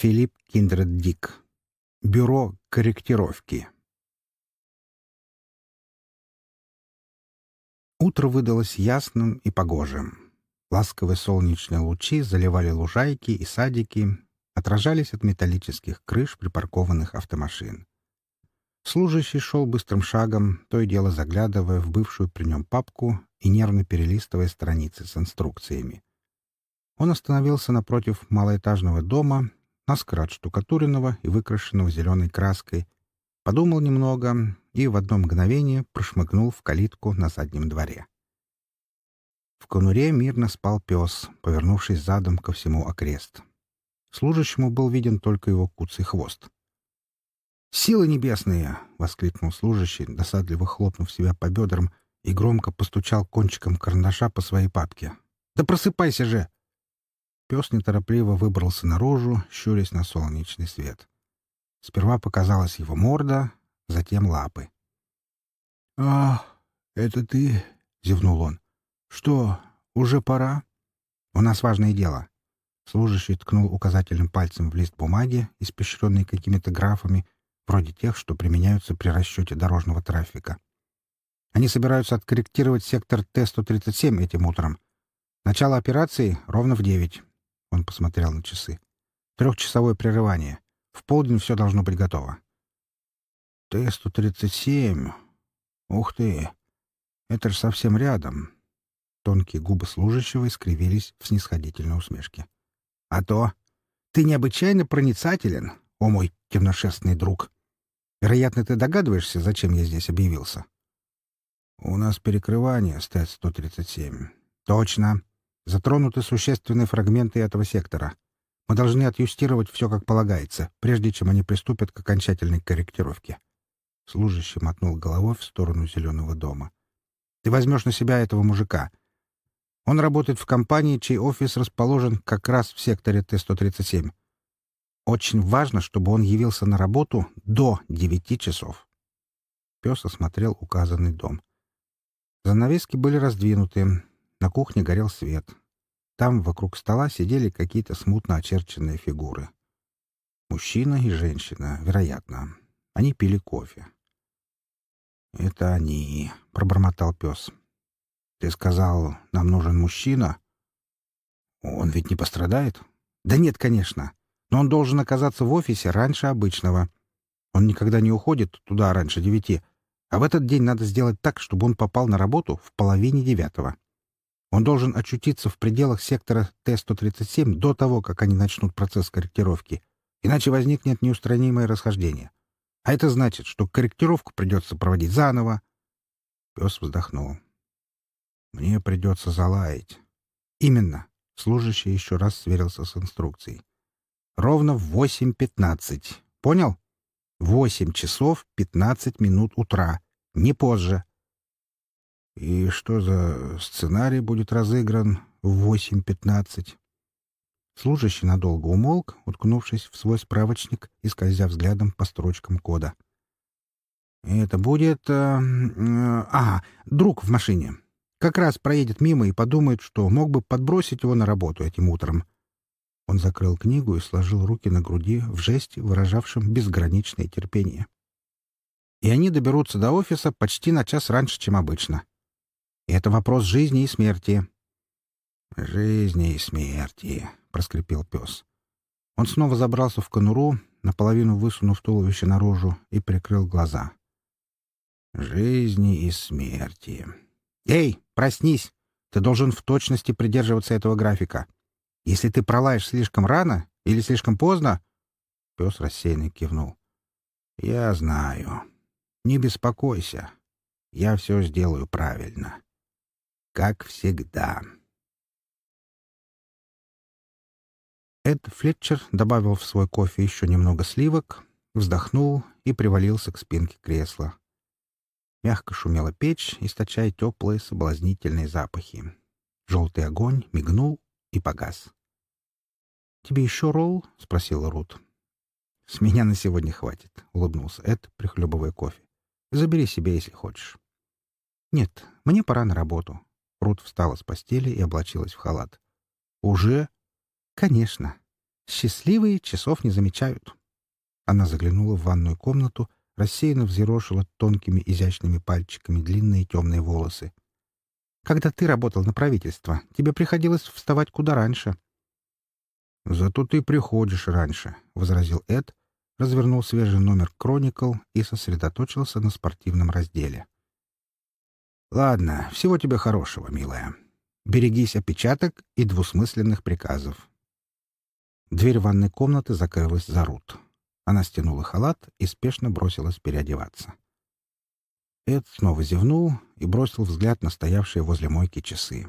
Филипп Киндред-Дик. Бюро корректировки. Утро выдалось ясным и погожим. Ласковые солнечные лучи заливали лужайки и садики, отражались от металлических крыш припаркованных автомашин. Служащий шел быстрым шагом, то и дело заглядывая в бывшую при нем папку и нервно перелистывая страницы с инструкциями. Он остановился напротив малоэтажного дома, наскоро отштукатуренного и выкрашенного зеленой краской, подумал немного и в одно мгновение прошмыгнул в калитку на заднем дворе. В конуре мирно спал пес, повернувшись задом ко всему окрест. Служащему был виден только его куцый хвост. «Силы небесные!» — воскликнул служащий, досадливо хлопнув себя по бедрам и громко постучал кончиком карандаша по своей папке. «Да просыпайся же!» Пес неторопливо выбрался наружу, щурясь на солнечный свет. Сперва показалась его морда, затем лапы. «А, это ты?» — зевнул он. «Что, уже пора?» «У нас важное дело». Служащий ткнул указательным пальцем в лист бумаги, испещренный какими-то графами, вроде тех, что применяются при расчете дорожного трафика. Они собираются откорректировать сектор Т-137 этим утром. Начало операции ровно в девять. Он посмотрел на часы. Трехчасовое прерывание. В полдень все должно быть готово. Т-137. Ух ты! Это же совсем рядом. Тонкие губы служащего искривились в снисходительной усмешке. А то ты необычайно проницателен, о мой темношерстный друг. Вероятно, ты догадываешься, зачем я здесь объявился. У нас перекрывание с Т-137. Точно. Затронуты существенные фрагменты этого сектора. Мы должны отъюстировать все как полагается, прежде чем они приступят к окончательной корректировке. Служащий мотнул головой в сторону зеленого дома. Ты возьмешь на себя этого мужика. Он работает в компании, чей офис расположен как раз в секторе Т-137. Очень важно, чтобы он явился на работу до девяти часов. Пес осмотрел указанный дом. Занавески были раздвинуты, на кухне горел свет. Там вокруг стола сидели какие-то смутно очерченные фигуры. Мужчина и женщина, вероятно. Они пили кофе. «Это они», — пробормотал пес. «Ты сказал, нам нужен мужчина?» «Он ведь не пострадает?» «Да нет, конечно. Но он должен оказаться в офисе раньше обычного. Он никогда не уходит туда раньше девяти, а в этот день надо сделать так, чтобы он попал на работу в половине девятого. Он должен очутиться в пределах сектора Т-137 до того, как они начнут процесс корректировки, иначе возникнет неустранимое расхождение. А это значит, что корректировку придется проводить заново. Пес вздохнул. Мне придется залаять. Именно. Служащий еще раз сверился с инструкцией. Ровно в 8.15. Понял? 8 часов 15 минут утра. Не позже. И что за сценарий будет разыгран в 8.15? Служащий надолго умолк, уткнувшись в свой справочник и скользя взглядом по строчкам кода. «Это будет... Э, э, а, друг в машине. Как раз проедет мимо и подумает, что мог бы подбросить его на работу этим утром». Он закрыл книгу и сложил руки на груди в жесте, выражавшем безграничное терпение. И они доберутся до офиса почти на час раньше, чем обычно. Это вопрос жизни и смерти. «Жизни и смерти», — проскрипел пес. Он снова забрался в конуру, наполовину высунув туловище наружу, и прикрыл глаза. «Жизни и смерти». «Эй, проснись! Ты должен в точности придерживаться этого графика. Если ты пролаешь слишком рано или слишком поздно...» Пес рассеянно кивнул. «Я знаю. Не беспокойся. Я все сделаю правильно» как всегда. Эд Флетчер добавил в свой кофе еще немного сливок, вздохнул и привалился к спинке кресла. Мягко шумела печь, источая теплые соблазнительные запахи. Желтый огонь мигнул и погас. — Тебе еще ролл? — спросила Рут. — С меня на сегодня хватит, — улыбнулся Эд, прихлебывая кофе. — Забери себе, если хочешь. — Нет, мне пора на работу. Рут встала с постели и облачилась в халат. «Уже?» «Конечно. Счастливые часов не замечают. Она заглянула в ванную комнату, рассеянно взъерошила тонкими изящными пальчиками длинные темные волосы. «Когда ты работал на правительство, тебе приходилось вставать куда раньше». «Зато ты приходишь раньше», — возразил Эд, развернул свежий номер «Кроникл» и сосредоточился на спортивном разделе. «Ладно, всего тебе хорошего, милая. Берегись опечаток и двусмысленных приказов». Дверь ванной комнаты закрылась за Рут. Она стянула халат и спешно бросилась переодеваться. Эд снова зевнул и бросил взгляд на стоявшие возле мойки часы.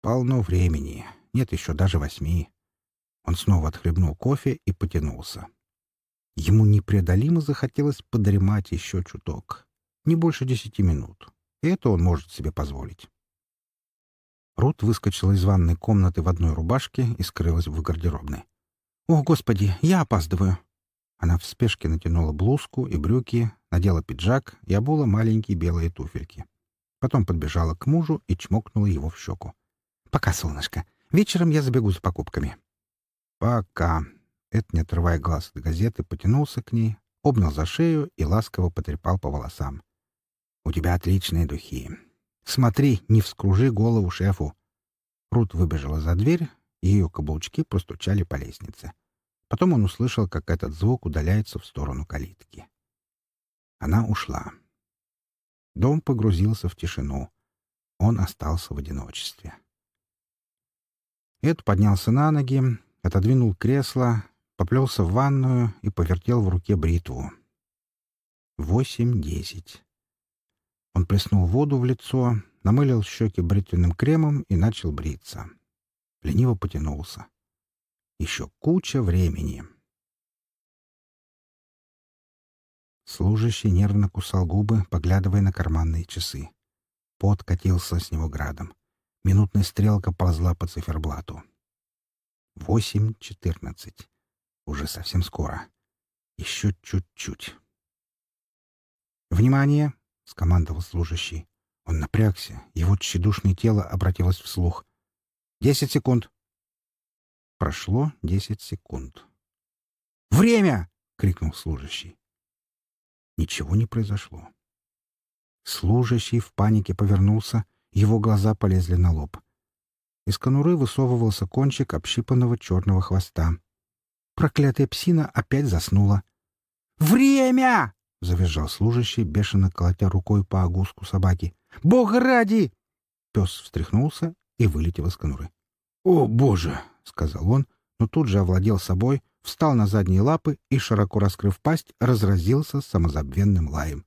Полно времени, нет еще даже восьми. Он снова отхлебнул кофе и потянулся. Ему непреодолимо захотелось подремать еще чуток. Не больше десяти минут. Это он может себе позволить. Рут выскочила из ванной комнаты в одной рубашке и скрылась в гардеробной. «О, Господи, я опаздываю!» Она в спешке натянула блузку и брюки, надела пиджак и обула маленькие белые туфельки. Потом подбежала к мужу и чмокнула его в щеку. «Пока, солнышко. Вечером я забегу за покупками». «Пока». Эд, не отрывая глаз от газеты, потянулся к ней, обнял за шею и ласково потрепал по волосам. «У тебя отличные духи. Смотри, не вскружи голову шефу». Рут выбежала за дверь, ее каблучки простучали по лестнице. Потом он услышал, как этот звук удаляется в сторону калитки. Она ушла. Дом погрузился в тишину. Он остался в одиночестве. Эд поднялся на ноги, отодвинул кресло, поплелся в ванную и повертел в руке бритву. Восемь-десять. Он плеснул воду в лицо, намылил щеки бритвенным кремом и начал бриться. Лениво потянулся. Еще куча времени. Служащий нервно кусал губы, поглядывая на карманные часы. Пот катился с него градом. Минутная стрелка ползла по циферблату. Восемь четырнадцать. Уже совсем скоро. Еще чуть-чуть. «Внимание!» — скомандовал служащий. Он напрягся, его тщедушное тело обратилось вслух. «Десять секунд!» Прошло десять секунд. «Время!» — крикнул служащий. Ничего не произошло. Служащий в панике повернулся, его глаза полезли на лоб. Из конуры высовывался кончик общипанного черного хвоста. Проклятая псина опять заснула. «Время!» — завизжал служащий, бешено колотя рукой по огуску собаки. «Бога ради!» Пес встряхнулся и вылетел из конуры. «О, боже!» — сказал он, но тут же овладел собой, встал на задние лапы и, широко раскрыв пасть, разразился самозабвенным лаем.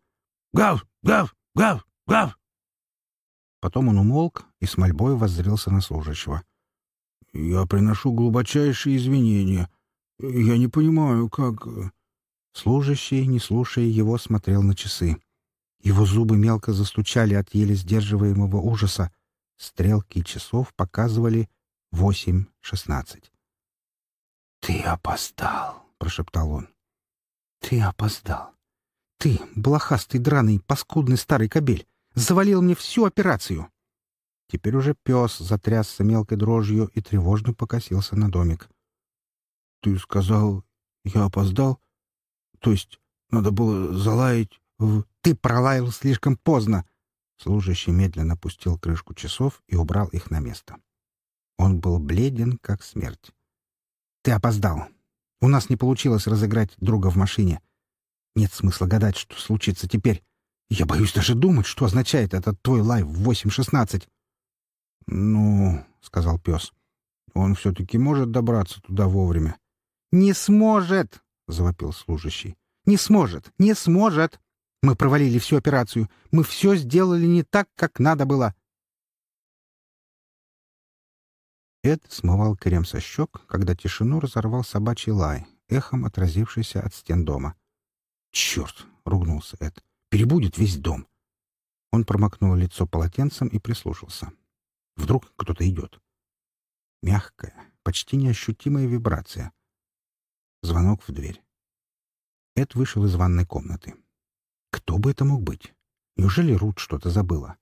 «Гав! Гав! Гав! Гав!» Потом он умолк и с мольбой воззрелся на служащего. «Я приношу глубочайшие извинения. Я не понимаю, как...» Служащий, не слушая его, смотрел на часы. Его зубы мелко застучали от еле сдерживаемого ужаса. Стрелки часов показывали восемь шестнадцать. «Ты опоздал», — прошептал он. «Ты опоздал. Ты, блохастый, драный, паскудный старый кобель, завалил мне всю операцию». Теперь уже пес затрясся мелкой дрожью и тревожно покосился на домик. «Ты сказал, я опоздал? То есть надо было залаять в...» «Ты пролаял слишком поздно!» Служащий медленно опустил крышку часов и убрал их на место. Он был бледен, как смерть. «Ты опоздал. У нас не получилось разыграть друга в машине. Нет смысла гадать, что случится теперь. Я боюсь даже думать, что означает этот твой лай в 8.16». «Ну, — сказал пес, — он все-таки может добраться туда вовремя». «Не сможет!» — завопил служащий. «Не сможет! Не сможет! Мы провалили всю операцию. Мы все сделали не так, как надо было. Эд смывал крем со щек, когда тишину разорвал собачий лай, эхом отразившийся от стен дома. «Черт!» — ругнулся Эд. «Перебудет весь дом!» Он промокнул лицо полотенцем и прислушался. Вдруг кто-то идет. Мягкая, почти неощутимая вибрация. Звонок в дверь. Эд вышел из ванной комнаты. Кто бы это мог быть? Неужели Рут что-то забыла?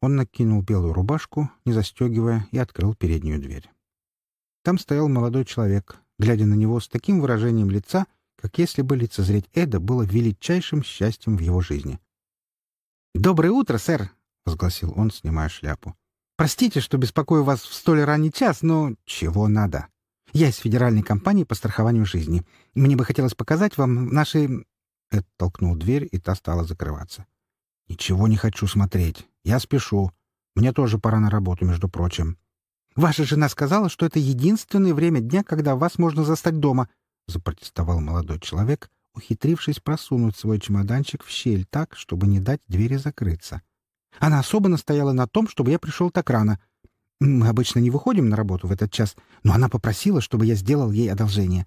Он накинул белую рубашку, не застегивая, и открыл переднюю дверь. Там стоял молодой человек, глядя на него с таким выражением лица, как если бы лицезреть Эда было величайшим счастьем в его жизни. «Доброе утро, сэр!» — возгласил он, снимая шляпу. «Простите, что беспокою вас в столь ранний час, но чего надо? Я из федеральной компании по страхованию жизни. Мне бы хотелось показать вам наши...» Эд толкнул дверь, и та стала закрываться. «Ничего не хочу смотреть. Я спешу. Мне тоже пора на работу, между прочим». «Ваша жена сказала, что это единственное время дня, когда вас можно застать дома», — запротестовал молодой человек, ухитрившись просунуть свой чемоданчик в щель так, чтобы не дать двери закрыться. Она особо настояла на том, чтобы я пришел так рано. Мы обычно не выходим на работу в этот час, но она попросила, чтобы я сделал ей одолжение.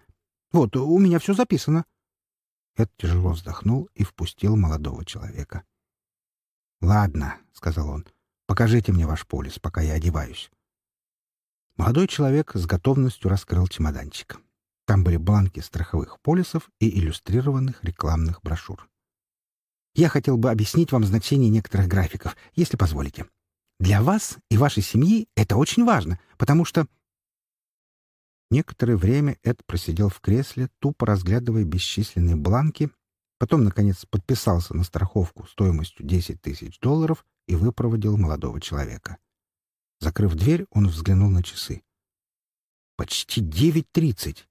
Вот, у меня все записано. Эд тяжело вздохнул и впустил молодого человека. «Ладно», — сказал он, — «покажите мне ваш полис, пока я одеваюсь». Молодой человек с готовностью раскрыл чемоданчик. Там были бланки страховых полисов и иллюстрированных рекламных брошюр. Я хотел бы объяснить вам значение некоторых графиков, если позволите. Для вас и вашей семьи это очень важно, потому что... Некоторое время Эд просидел в кресле, тупо разглядывая бесчисленные бланки, потом, наконец, подписался на страховку стоимостью 10 тысяч долларов и выпроводил молодого человека. Закрыв дверь, он взглянул на часы. «Почти девять тридцать!»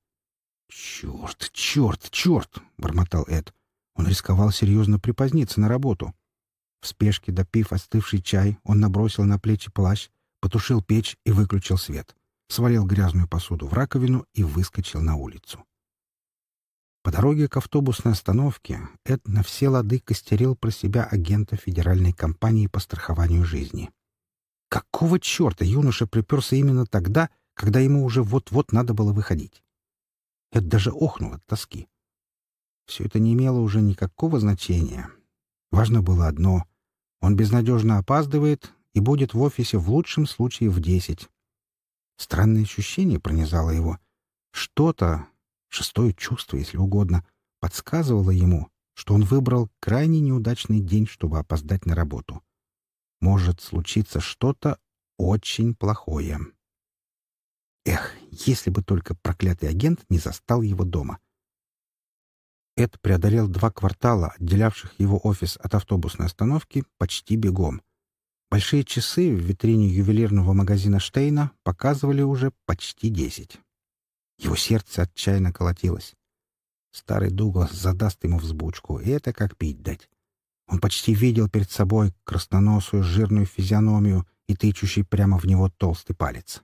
«Черт, черт, черт!» — бормотал Эд. Он рисковал серьезно припоздниться на работу. В спешке, допив остывший чай, он набросил на плечи плащ, потушил печь и выключил свет, свалил грязную посуду в раковину и выскочил на улицу. По дороге к автобусной остановке Эд на все лады костерил про себя агента федеральной компании по страхованию жизни. Какого черта юноша приперся именно тогда, когда ему уже вот-вот надо было выходить? Эд даже охнул от тоски. Все это не имело уже никакого значения. Важно было одно — он безнадежно опаздывает и будет в офисе в лучшем случае в десять. Странное ощущение пронизало его. Что-то, шестое чувство, если угодно, подсказывало ему, что он выбрал крайне неудачный день, чтобы опоздать на работу. Может случиться что-то очень плохое. Эх, если бы только проклятый агент не застал его дома — Эд преодолел два квартала, отделявших его офис от автобусной остановки, почти бегом. Большие часы в витрине ювелирного магазина Штейна показывали уже почти десять. Его сердце отчаянно колотилось. Старый Дуглас задаст ему взбучку, и это как пить дать. Он почти видел перед собой красноносую жирную физиономию и тычущий прямо в него толстый палец.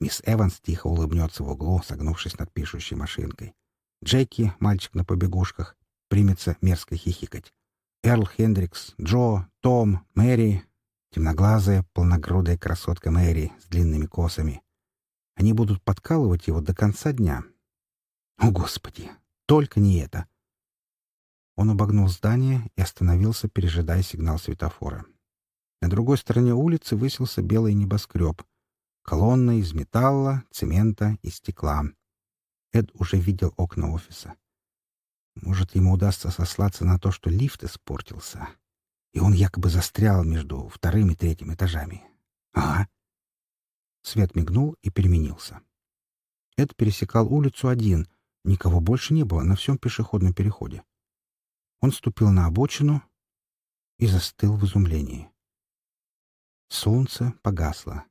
Мисс Эванс тихо улыбнется в углу, согнувшись над пишущей машинкой. Джеки, мальчик на побегушках, примется мерзко хихикать. Эрл Хендрикс, Джо, Том, Мэри, темноглазая, полногрудая красотка Мэри с длинными косами. Они будут подкалывать его до конца дня. О, Господи! Только не это! Он обогнул здание и остановился, пережидая сигнал светофора. На другой стороне улицы высился белый небоскреб. Колонна из металла, цемента и стекла. Эд уже видел окна офиса. Может, ему удастся сослаться на то, что лифт испортился, и он якобы застрял между вторым и третьим этажами. Ага. Свет мигнул и переменился. Эд пересекал улицу один, никого больше не было на всем пешеходном переходе. Он ступил на обочину и застыл в изумлении. Солнце погасло.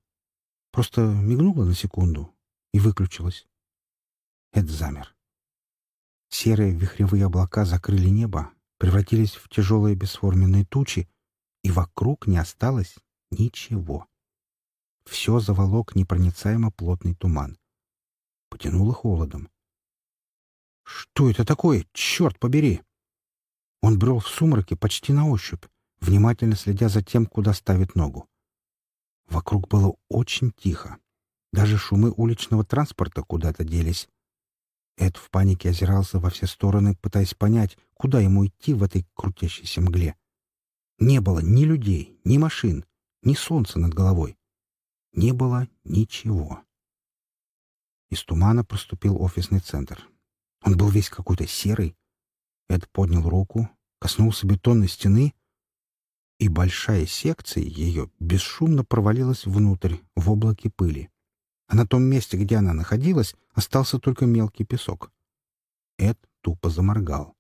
Просто мигнуло на секунду и выключилось. Эд замер. Серые вихревые облака закрыли небо, превратились в тяжелые бесформенные тучи, и вокруг не осталось ничего. Все заволок непроницаемо плотный туман. Потянуло холодом. «Что это такое? Черт побери!» Он брел в сумраке почти на ощупь, внимательно следя за тем, куда ставит ногу. Вокруг было очень тихо. Даже шумы уличного транспорта куда-то делись. Эд в панике озирался во все стороны, пытаясь понять, куда ему идти в этой крутящейся мгле. Не было ни людей, ни машин, ни солнца над головой. Не было ничего. Из тумана проступил офисный центр. Он был весь какой-то серый. Эд поднял руку, коснулся бетонной стены, и большая секция ее бесшумно провалилась внутрь, в облаке пыли. а на том месте, где она находилась, остался только мелкий песок. Эд тупо заморгал.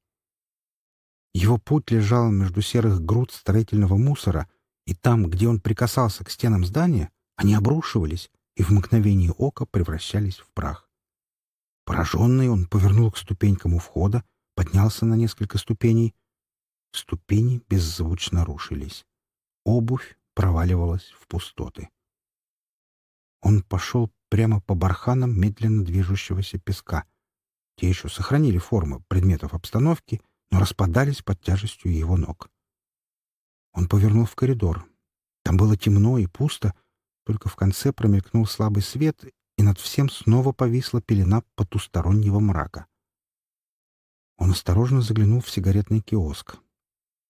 Его путь лежал между серых груд строительного мусора, и там, где он прикасался к стенам здания, они обрушивались и в мгновение ока превращались в прах. Пораженный он повернул к ступенькам у входа, поднялся на несколько ступеней. Ступени беззвучно рушились. Обувь проваливалась в пустоты. Он пошел прямо по барханам медленно движущегося песка. Те еще сохранили форму предметов обстановки, но распадались под тяжестью его ног. Он повернул в коридор. Там было темно и пусто, только в конце промелькнул слабый свет, и над всем снова повисла пелена потустороннего мрака. Он осторожно заглянул в сигаретный киоск.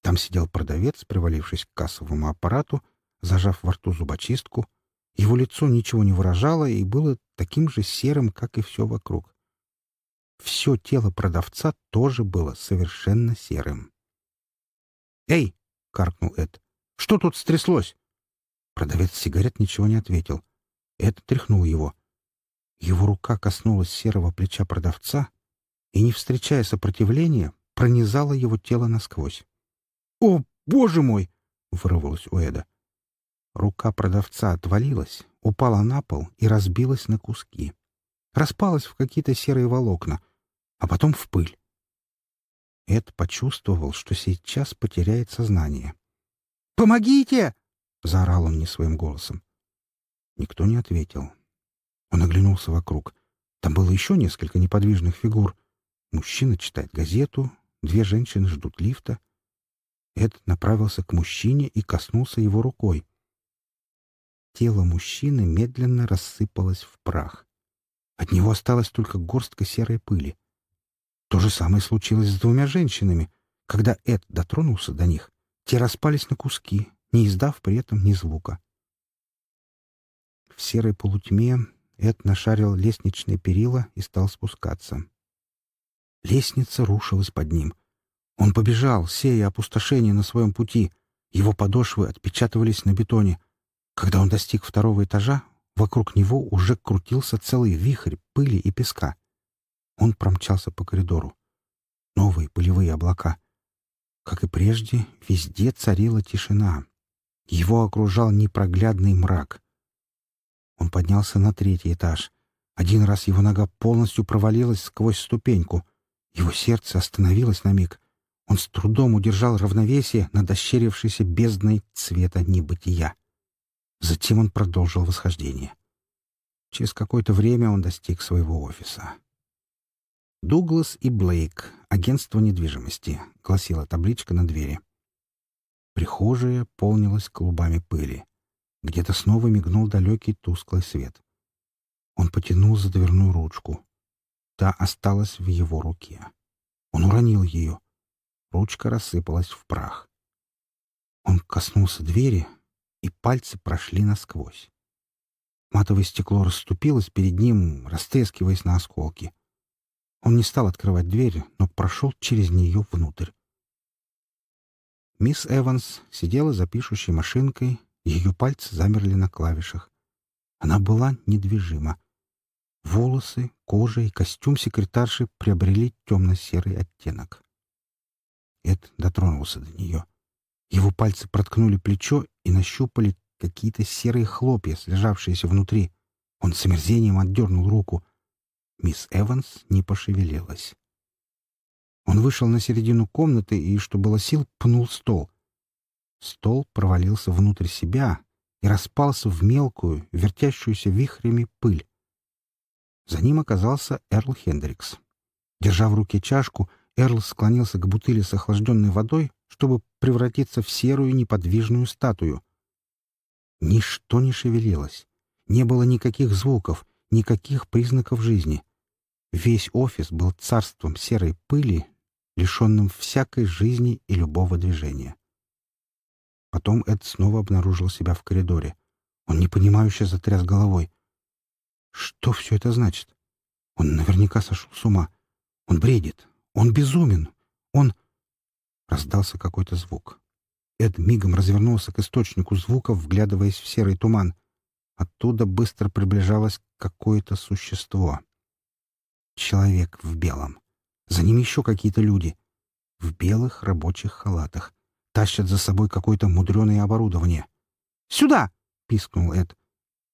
Там сидел продавец, привалившись к кассовому аппарату, зажав во рту зубочистку. Его лицо ничего не выражало и было таким же серым, как и все вокруг. Все тело продавца тоже было совершенно серым. «Эй!» — каркнул Эд. «Что тут стряслось?» Продавец сигарет ничего не ответил. Эд тряхнул его. Его рука коснулась серого плеча продавца и, не встречая сопротивления, пронизала его тело насквозь. «О, боже мой!» — вырвалось у Эда. Рука продавца отвалилась, упала на пол и разбилась на куски. Распалась в какие-то серые волокна, а потом в пыль. Эд почувствовал, что сейчас потеряет сознание. «Помогите!» — заорал он не своим голосом. Никто не ответил. Он оглянулся вокруг. Там было еще несколько неподвижных фигур. Мужчина читает газету, две женщины ждут лифта. Эд направился к мужчине и коснулся его рукой. Тело мужчины медленно рассыпалось в прах. От него осталась только горстка серой пыли. То же самое случилось с двумя женщинами. Когда Эд дотронулся до них, те распались на куски, не издав при этом ни звука. В серой полутьме Эд нашарил лестничные перила и стал спускаться. Лестница рушилась под ним. Он побежал, сея опустошение на своем пути. Его подошвы отпечатывались на бетоне — когда он достиг второго этажа, вокруг него уже крутился целый вихрь пыли и песка. Он промчался по коридору. Новые пылевые облака. Как и прежде, везде царила тишина. Его окружал непроглядный мрак. Он поднялся на третий этаж. Один раз его нога полностью провалилась сквозь ступеньку. Его сердце остановилось на миг. Он с трудом удержал равновесие над ощерившейся бездной цвета небытия. Затем он продолжил восхождение. Через какое-то время он достиг своего офиса. «Дуглас и Блейк. Агентство недвижимости», — гласила табличка на двери. Прихожая полнилась клубами пыли. Где-то снова мигнул далекий тусклый свет. Он потянул за дверную ручку. Та осталась в его руке. Он уронил ее. Ручка рассыпалась в прах. Он коснулся двери, и пальцы прошли насквозь. Матовое стекло расступилось перед ним, растрескиваясь на осколки. Он не стал открывать дверь, но прошел через нее внутрь. Мисс Эванс сидела за пишущей машинкой, ее пальцы замерли на клавишах. Она была недвижима. Волосы, кожа и костюм секретарши приобрели темно-серый оттенок. Эд дотронулся до нее. Его пальцы проткнули плечо и нащупали какие-то серые хлопья, слежавшиеся внутри. Он с омерзением отдернул руку. Мисс Эванс не пошевелилась. Он вышел на середину комнаты и, что было сил, пнул стол. Стол провалился внутрь себя и распался в мелкую, вертящуюся вихрями пыль. За ним оказался Эрл Хендрикс. Держа в руке чашку, Эрл склонился к бутыли с охлажденной водой, чтобы превратиться в серую неподвижную статую. Ничто не шевелилось. Не было никаких звуков, никаких признаков жизни. Весь офис был царством серой пыли, лишенным всякой жизни и любого движения. Потом Эд снова обнаружил себя в коридоре. Он непонимающе затряс головой. Что все это значит? Он наверняка сошел с ума. Он бредит. Он безумен. Он... Раздался какой-то звук. Эд мигом развернулся к источнику звуков, вглядываясь в серый туман. Оттуда быстро приближалась какое-то существо. Человек в белом. За ним еще какие-то люди. В белых рабочих халатах. Тащат за собой какое-то мудреное оборудование. «Сюда!» — пискнул Эд.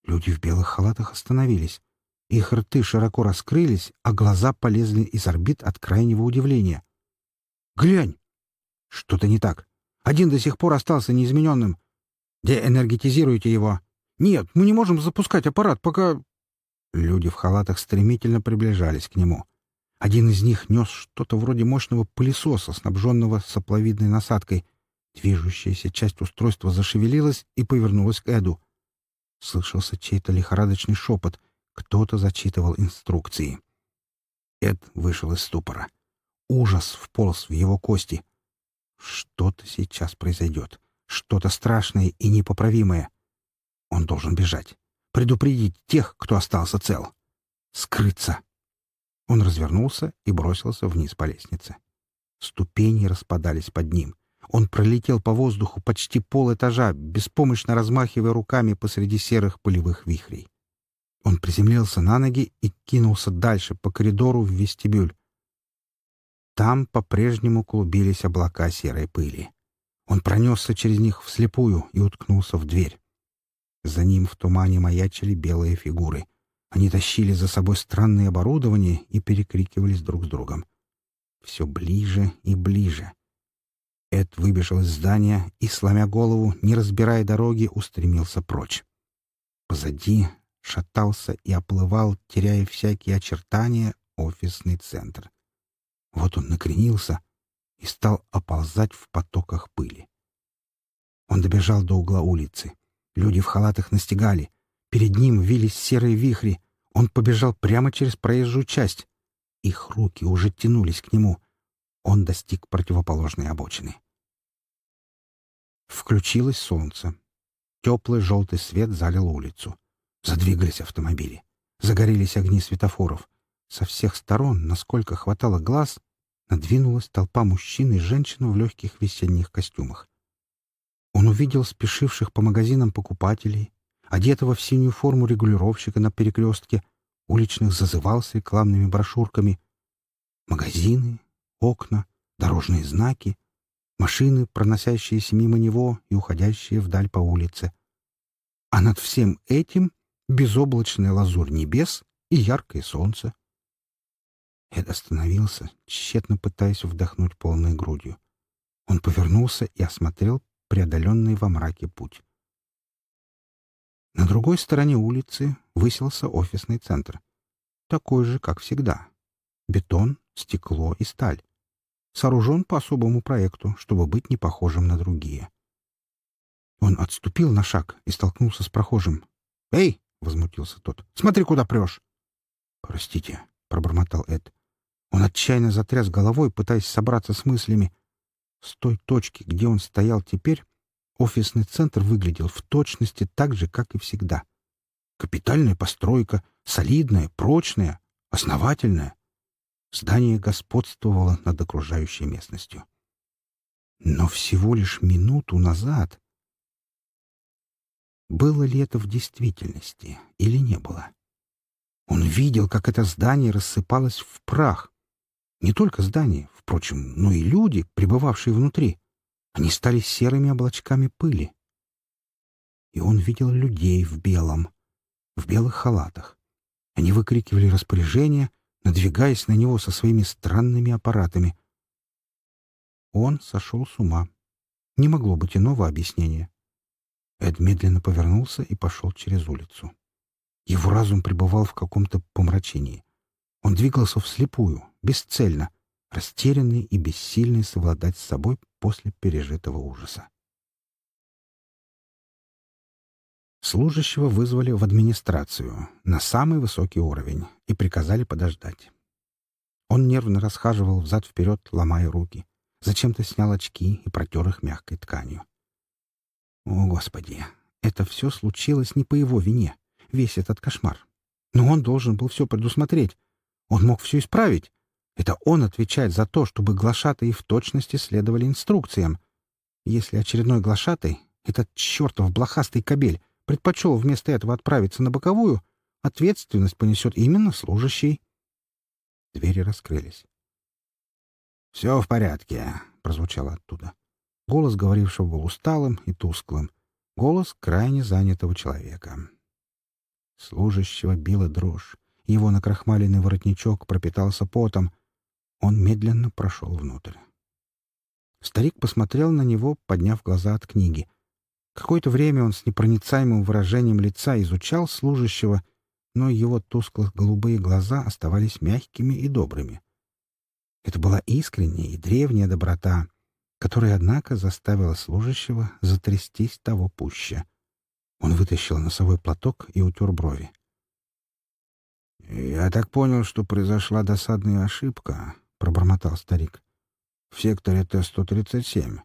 Люди в белых халатах остановились. Их рты широко раскрылись, а глаза полезли из орбит от крайнего удивления. «Глянь!» «Что-то не так. Один до сих пор остался неизмененным. Деэнергетизируйте его. Нет, мы не можем запускать аппарат, пока...» Люди в халатах стремительно приближались к нему. Один из них нес что-то вроде мощного пылесоса, снабженного сопловидной насадкой. Движущаяся часть устройства зашевелилась и повернулась к Эду. Слышался чей-то лихорадочный шепот. Кто-то зачитывал инструкции. Эд вышел из ступора. Ужас вполз в его кости. Что-то сейчас произойдет. Что-то страшное и непоправимое. Он должен бежать. Предупредить тех, кто остался цел. Скрыться. Он развернулся и бросился вниз по лестнице. Ступени распадались под ним. Он пролетел по воздуху почти полэтажа, беспомощно размахивая руками посреди серых полевых вихрей. Он приземлился на ноги и кинулся дальше по коридору в вестибюль. Там по-прежнему клубились облака серой пыли. Он пронесся через них вслепую и уткнулся в дверь. За ним в тумане маячили белые фигуры. Они тащили за собой странное оборудование и перекрикивались друг с другом. Все ближе и ближе. Эд выбежал из здания и, сломя голову, не разбирая дороги, устремился прочь. Позади шатался и оплывал, теряя всякие очертания, офисный центр. Вот он накренился и стал оползать в потоках пыли. Он добежал до угла улицы. Люди в халатах настигали. Перед ним вились серые вихри. Он побежал прямо через проезжую часть. Их руки уже тянулись к нему. Он достиг противоположной обочины. Включилось солнце. Теплый желтый свет залил улицу. Задвигались автомобили. Загорелись огни светофоров. Со всех сторон, насколько хватало глаз, надвинулась толпа мужчин и женщин в легких весенних костюмах. Он увидел спешивших по магазинам покупателей, одетого в синюю форму регулировщика на перекрестке, уличных зазывал с рекламными брошюрками. Магазины, окна, дорожные знаки, машины, проносящиеся мимо него и уходящие вдаль по улице. А над всем этим безоблачная лазурь небес и яркое солнце. Эд остановился, тщетно пытаясь вдохнуть полной грудью. Он повернулся и осмотрел преодоленный во мраке путь. На другой стороне улицы высился офисный центр. Такой же, как всегда. Бетон, стекло и сталь. Сооружен по особому проекту, чтобы быть не похожим на другие. Он отступил на шаг и столкнулся с прохожим. «Эй!» — возмутился тот. «Смотри, куда прешь!» «Простите», — пробормотал Эд. Он отчаянно затряс головой, пытаясь собраться с мыслями. С той точки, где он стоял теперь, офисный центр выглядел в точности так же, как и всегда. Капитальная постройка, солидная, прочная, основательная. Здание господствовало над окружающей местностью. Но всего лишь минуту назад... Было ли это в действительности или не было? Он видел, как это здание рассыпалось в прах, не только здание, впрочем, но и люди, пребывавшие внутри. Они стали серыми облачками пыли. И он видел людей в белом, в белых халатах. Они выкрикивали распоряжения, надвигаясь на него со своими странными аппаратами. Он сошел с ума. Не могло быть иного объяснения. Эд медленно повернулся и пошел через улицу. Его разум пребывал в каком-то помрачении. Он двигался вслепую, бесцельно, растерянный и бессильный совладать с собой после пережитого ужаса. Служащего вызвали в администрацию на самый высокий уровень и приказали подождать. Он нервно расхаживал взад-вперед, ломая руки. Зачем-то снял очки и протер их мягкой тканью. О, Господи! Это все случилось не по его вине, весь этот кошмар. Но он должен был все предусмотреть, он мог все исправить. Это он отвечает за то, чтобы глашатые в точности следовали инструкциям. Если очередной глашатый, этот чертов блохастый кобель, предпочел вместо этого отправиться на боковую, ответственность понесет именно служащий. Двери раскрылись. «Все в порядке», — прозвучало оттуда. Голос говорившего был усталым и тусклым. Голос крайне занятого человека. Служащего била дрожь. Его накрахмаленный воротничок пропитался потом. Он медленно прошел внутрь. Старик посмотрел на него, подняв глаза от книги. Какое-то время он с непроницаемым выражением лица изучал служащего, но его тускло-голубые глаза оставались мягкими и добрыми. Это была искренняя и древняя доброта, которая, однако, заставила служащего затрястись того пуще. Он вытащил носовой платок и утер брови. «Я так понял, что произошла досадная ошибка», — пробормотал старик в секторе Т-137.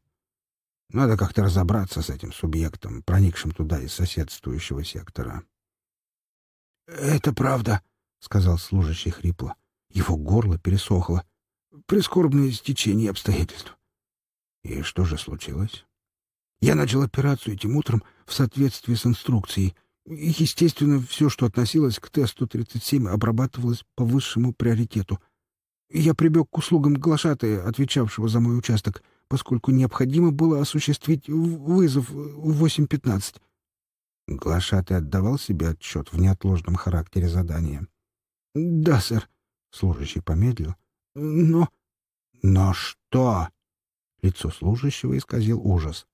Надо как-то разобраться с этим субъектом, проникшим туда из соседствующего сектора. — Это правда, — сказал служащий хрипло. Его горло пересохло. Прискорбное стечение обстоятельств. — И что же случилось? Я начал операцию этим утром в соответствии с инструкцией. Естественно, все, что относилось к Т-137, обрабатывалось по высшему приоритету — я прибег к услугам глашатая, отвечавшего за мой участок, поскольку необходимо было осуществить вызов в 8.15. Глашатый отдавал себе отчет в неотложном характере задания. — Да, сэр, — служащий помедлил. — Но... — Но что? Лицо служащего исказил ужас.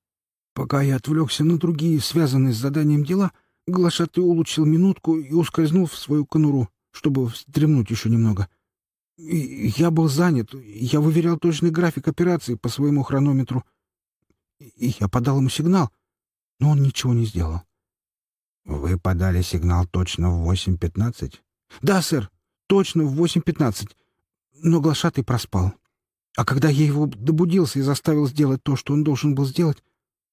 Пока я отвлекся на другие, связанные с заданием дела, глашатый улучшил минутку и ускользнул в свою конуру, чтобы вздремнуть еще немного. — я был занят. Я выверял точный график операции по своему хронометру. И я подал ему сигнал, но он ничего не сделал. — Вы подали сигнал точно в 8.15? — Да, сэр, точно в 8.15. Но глашатый проспал. А когда я его добудился и заставил сделать то, что он должен был сделать,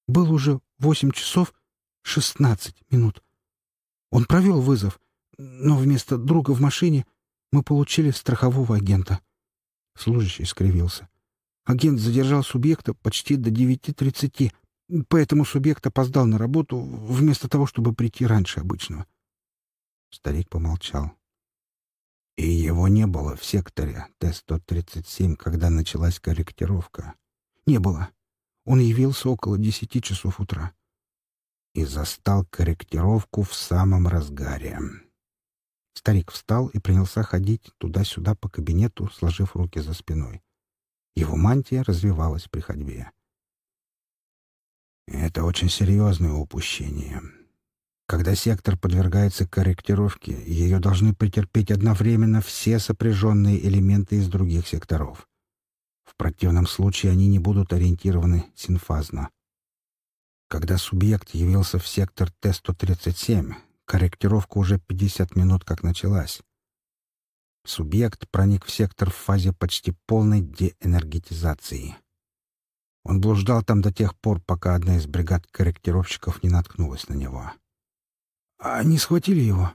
было уже 8 часов 16 минут. Он провел вызов, но вместо друга в машине — мы получили страхового агента. Служащий скривился. Агент задержал субъекта почти до 9.30, поэтому субъект опоздал на работу вместо того, чтобы прийти раньше обычного. Старик помолчал. И его не было в секторе Т-137, когда началась корректировка. Не было. Он явился около десяти часов утра. И застал корректировку в самом разгаре. Старик встал и принялся ходить туда-сюда по кабинету, сложив руки за спиной. Его мантия развивалась при ходьбе. Это очень серьезное упущение. Когда сектор подвергается корректировке, ее должны претерпеть одновременно все сопряженные элементы из других секторов. В противном случае они не будут ориентированы синфазно. Когда субъект явился в сектор Т-137, Корректировка уже 50 минут как началась. Субъект проник в сектор в фазе почти полной деэнергетизации. Он блуждал там до тех пор, пока одна из бригад корректировщиков не наткнулась на него. «А они схватили его?»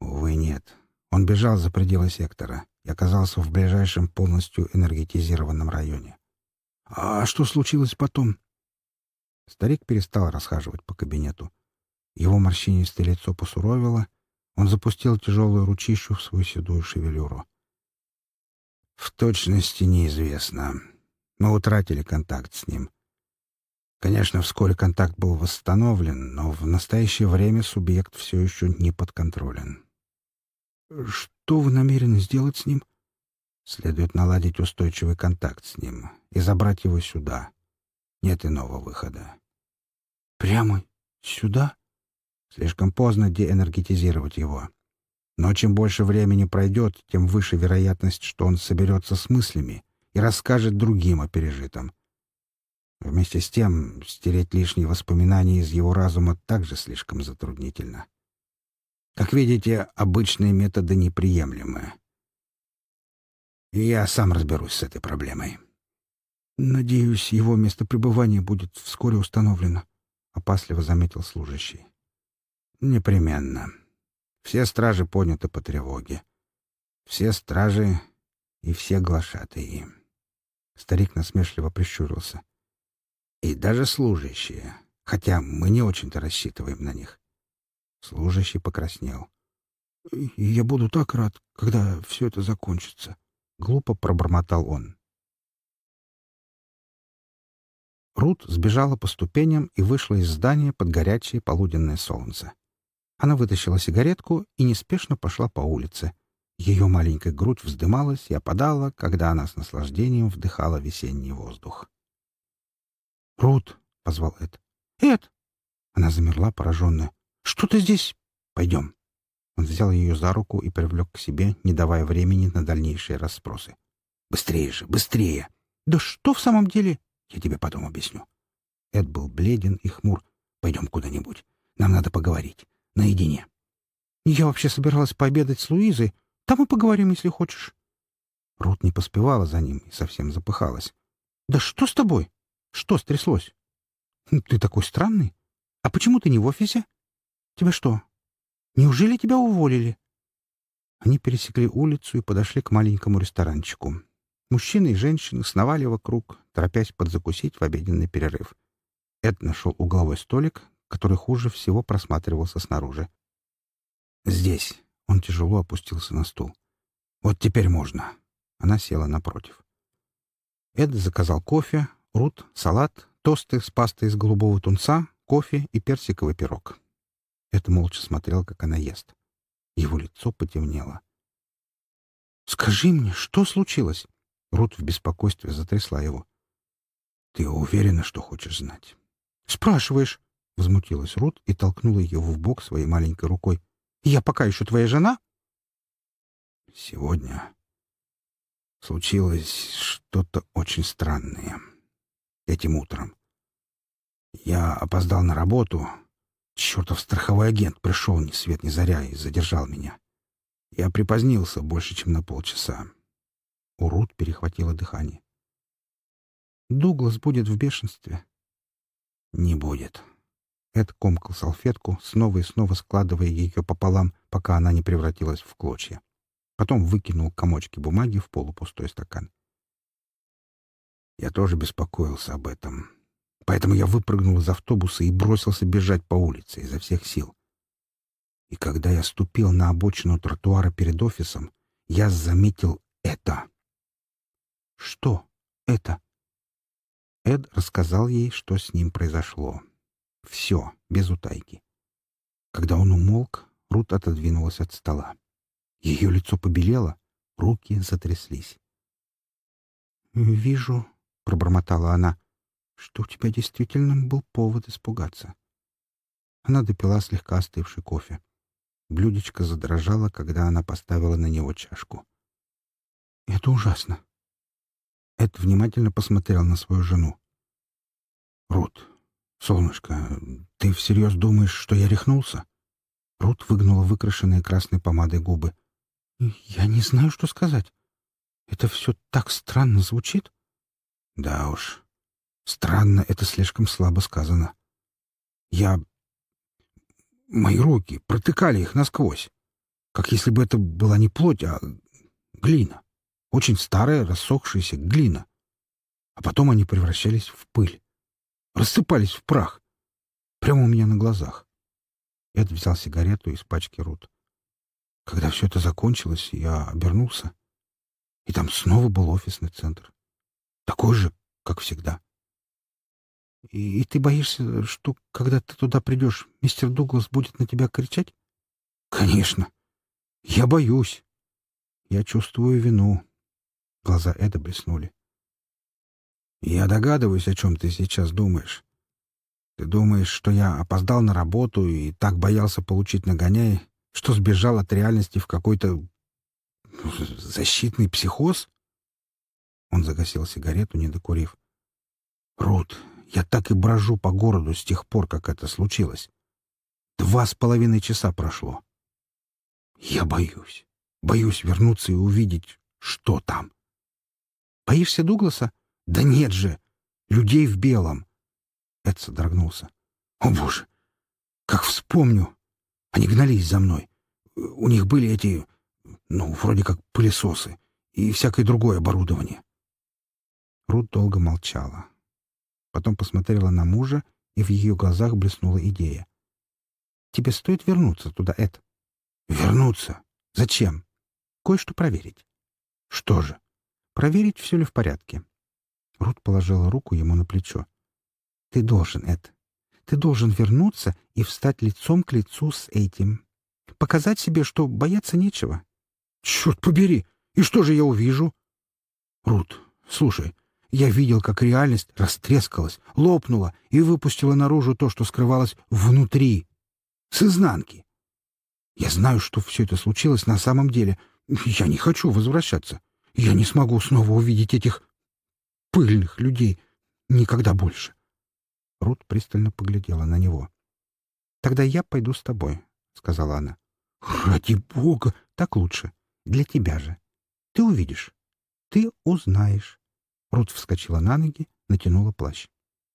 «Увы, нет. Он бежал за пределы сектора и оказался в ближайшем полностью энергетизированном районе». «А что случилось потом?» Старик перестал расхаживать по кабинету. Его морщинистое лицо посуровило, он запустил тяжелую ручищу в свою седую шевелюру. «В точности неизвестно. Мы утратили контакт с ним. Конечно, вскоре контакт был восстановлен, но в настоящее время субъект все еще не подконтролен. Что вы намерены сделать с ним? Следует наладить устойчивый контакт с ним и забрать его сюда. Нет иного выхода. Прямо сюда? Слишком поздно деэнергетизировать его. Но чем больше времени пройдет, тем выше вероятность, что он соберется с мыслями и расскажет другим о пережитом. Вместе с тем, стереть лишние воспоминания из его разума также слишком затруднительно. Как видите, обычные методы неприемлемы. И я сам разберусь с этой проблемой. Надеюсь, его место пребывания будет вскоре установлено, — опасливо заметил служащий. Непременно. Все стражи поняты по тревоге. Все стражи и все глашатые. Старик насмешливо прищурился. И даже служащие, хотя мы не очень-то рассчитываем на них. Служащий покраснел. я буду так рад, когда все это закончится», — глупо пробормотал он. Рут сбежала по ступеням и вышла из здания под горячее полуденное солнце. Она вытащила сигаретку и неспешно пошла по улице. Ее маленькая грудь вздымалась и опадала, когда она с наслаждением вдыхала весенний воздух. «Рут!» — позвал Эд. «Эд!» Она замерла, пораженная. «Что ты здесь? Пойдем». Он взял ее за руку и привлек к себе, не давая времени на дальнейшие расспросы. «Быстрее же, быстрее!» «Да что в самом деле?» «Я тебе потом объясню». Эд был бледен и хмур. «Пойдем куда-нибудь. Нам надо поговорить. Наедине». «Я вообще собиралась пообедать с Луизой. Там и поговорим, если хочешь». Рут не поспевала за ним и совсем запыхалась. «Да что с тобой? Что стряслось?» «Ты такой странный. А почему ты не в офисе? Тебя что, неужели тебя уволили?» Они пересекли улицу и подошли к маленькому ресторанчику. Мужчины и женщины сновали вокруг, торопясь подзакусить в обеденный перерыв. Эд нашел угловой столик, который хуже всего просматривался снаружи. «Здесь». Он тяжело опустился на стул. «Вот теперь можно». Она села напротив. Эд заказал кофе, рут, салат, тосты с пастой из голубого тунца, кофе и персиковый пирог. Эд молча смотрел, как она ест. Его лицо потемнело. «Скажи мне, что случилось?» Рут в беспокойстве затрясла его. «Ты уверена, что хочешь знать?» «Спрашиваешь?» — возмутилась Рут и толкнула ее в бок своей маленькой рукой. «Я пока еще твоя жена?» «Сегодня случилось что-то очень странное. Этим утром. Я опоздал на работу. Чертов страховой агент пришел ни свет ни заря и задержал меня. Я припозднился больше, чем на полчаса. У Рут перехватило дыхание. «Дуглас будет в бешенстве». «Не будет». Эд комкал салфетку, снова и снова складывая ее пополам, пока она не превратилась в клочья. Потом выкинул комочки бумаги в полупустой стакан. Я тоже беспокоился об этом. Поэтому я выпрыгнул из автобуса и бросился бежать по улице изо всех сил. И когда я ступил на обочину тротуара перед офисом, я заметил это. «Что это?» Эд рассказал ей, что с ним произошло. Все, без утайки. Когда он умолк, Рут отодвинулась от стола. Ее лицо побелело, руки затряслись. «Вижу», — пробормотала она, — «что у тебя действительно был повод испугаться». Она допила слегка остывший кофе. Блюдечко задрожало, когда она поставила на него чашку. «Это ужасно. Эд внимательно посмотрел на свою жену. «Рут, солнышко, ты всерьез думаешь, что я рехнулся?» Рут выгнула выкрашенные красной помадой губы. «Я не знаю, что сказать. Это все так странно звучит». «Да уж, странно — это слишком слабо сказано. Я... Мои руки протыкали их насквозь, как если бы это была не плоть, а глина. Очень старая, рассохшаяся глина. А потом они превращались в пыль. Рассыпались в прах. Прямо у меня на глазах. Эд взял сигарету из пачки Рут. Когда все это закончилось, я обернулся. И там снова был офисный центр. Такой же, как всегда. И, и ты боишься, что, когда ты туда придешь, мистер Дуглас будет на тебя кричать? Конечно. Я боюсь. Я чувствую вину. Глаза Эда блеснули. «Я догадываюсь, о чем ты сейчас думаешь. Ты думаешь, что я опоздал на работу и так боялся получить нагоняй, что сбежал от реальности в какой-то защитный психоз?» Он загасил сигарету, не докурив. «Рут, я так и брожу по городу с тех пор, как это случилось. Два с половиной часа прошло. Я боюсь. Боюсь вернуться и увидеть, что там. Боишься Дугласа? Да нет же! Людей в белом!» Эд содрогнулся. «О, Боже! Как вспомню! Они гнались за мной. У них были эти, ну, вроде как пылесосы и всякое другое оборудование». Рут долго молчала. Потом посмотрела на мужа, и в ее глазах блеснула идея. «Тебе стоит вернуться туда, Эд. «Вернуться? Зачем?» «Кое-что проверить». «Что же?» «Проверить, все ли в порядке». Рут положила руку ему на плечо. «Ты должен, Эд. Ты должен вернуться и встать лицом к лицу с этим. Показать себе, что бояться нечего». «Черт побери! И что же я увижу?» «Рут, слушай, я видел, как реальность растрескалась, лопнула и выпустила наружу то, что скрывалось внутри, с изнанки. Я знаю, что все это случилось на самом деле. Я не хочу возвращаться. Я не смогу снова увидеть этих пыльных людей. Никогда больше. Рут пристально поглядела на него. «Тогда я пойду с тобой», — сказала она. «Ради бога! Так лучше. Для тебя же. Ты увидишь. Ты узнаешь». Рут вскочила на ноги, натянула плащ.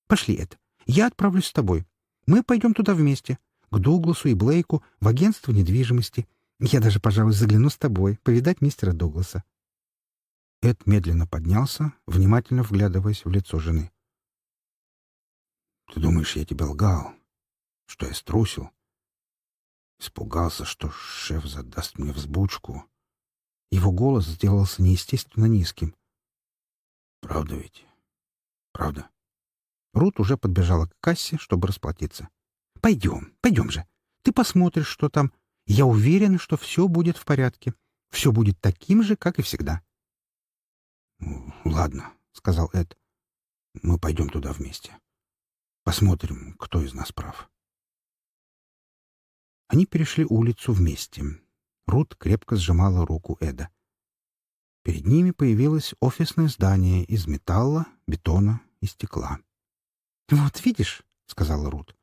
«Пошли, Эд. Я отправлюсь с тобой. Мы пойдем туда вместе. К Дугласу и Блейку, в агентство недвижимости. Я даже, пожалуй, загляну с тобой, повидать мистера Дугласа». Эд медленно поднялся, внимательно вглядываясь в лицо жены. «Ты думаешь, я тебя лгал? Что я струсил? Испугался, что шеф задаст мне взбучку?» Его голос сделался неестественно низким. «Правда ведь? Правда?» Рут уже подбежала к кассе, чтобы расплатиться. «Пойдем, пойдем же. Ты посмотришь, что там. Я уверен, что все будет в порядке. Все будет таким же, как и всегда». «Ладно», — сказал Эд. «Мы пойдем туда вместе. Посмотрим, кто из нас прав». Они перешли улицу вместе. Рут крепко сжимала руку Эда. Перед ними появилось офисное здание из металла, бетона и стекла. «Вот видишь», — сказала Рут.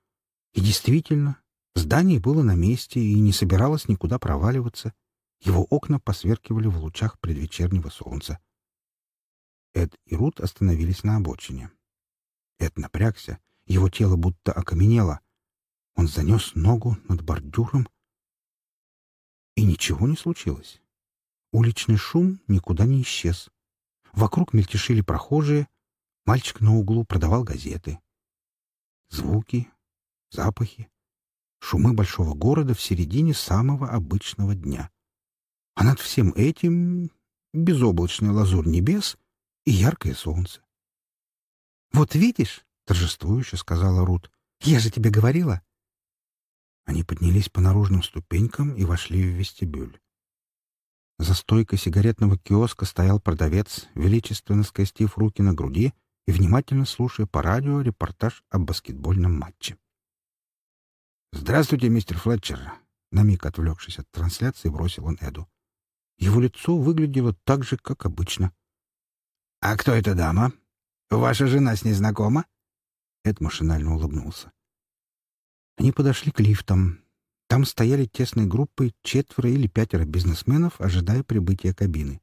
И действительно, здание было на месте и не собиралось никуда проваливаться. Его окна посверкивали в лучах предвечернего солнца. Эд и Рут остановились на обочине. Эд напрягся, его тело будто окаменело. Он занес ногу над бордюром, и ничего не случилось. Уличный шум никуда не исчез. Вокруг мельтешили прохожие, мальчик на углу продавал газеты. Звуки, запахи, шумы большого города в середине самого обычного дня. А над всем этим безоблачная лазурь небес и яркое солнце. «Вот видишь», — торжествующе сказала Рут, — «я же тебе говорила». Они поднялись по наружным ступенькам и вошли в вестибюль. За стойкой сигаретного киоска стоял продавец, величественно скостив руки на груди и внимательно слушая по радио репортаж о баскетбольном матче. «Здравствуйте, мистер Флетчер!» На миг отвлекшись от трансляции, бросил он Эду. Его лицо выглядело так же, как обычно. «А кто эта дама? Ваша жена с ней знакома?» Эд машинально улыбнулся. Они подошли к лифтам. Там стояли тесной группой четверо или пятеро бизнесменов, ожидая прибытия кабины.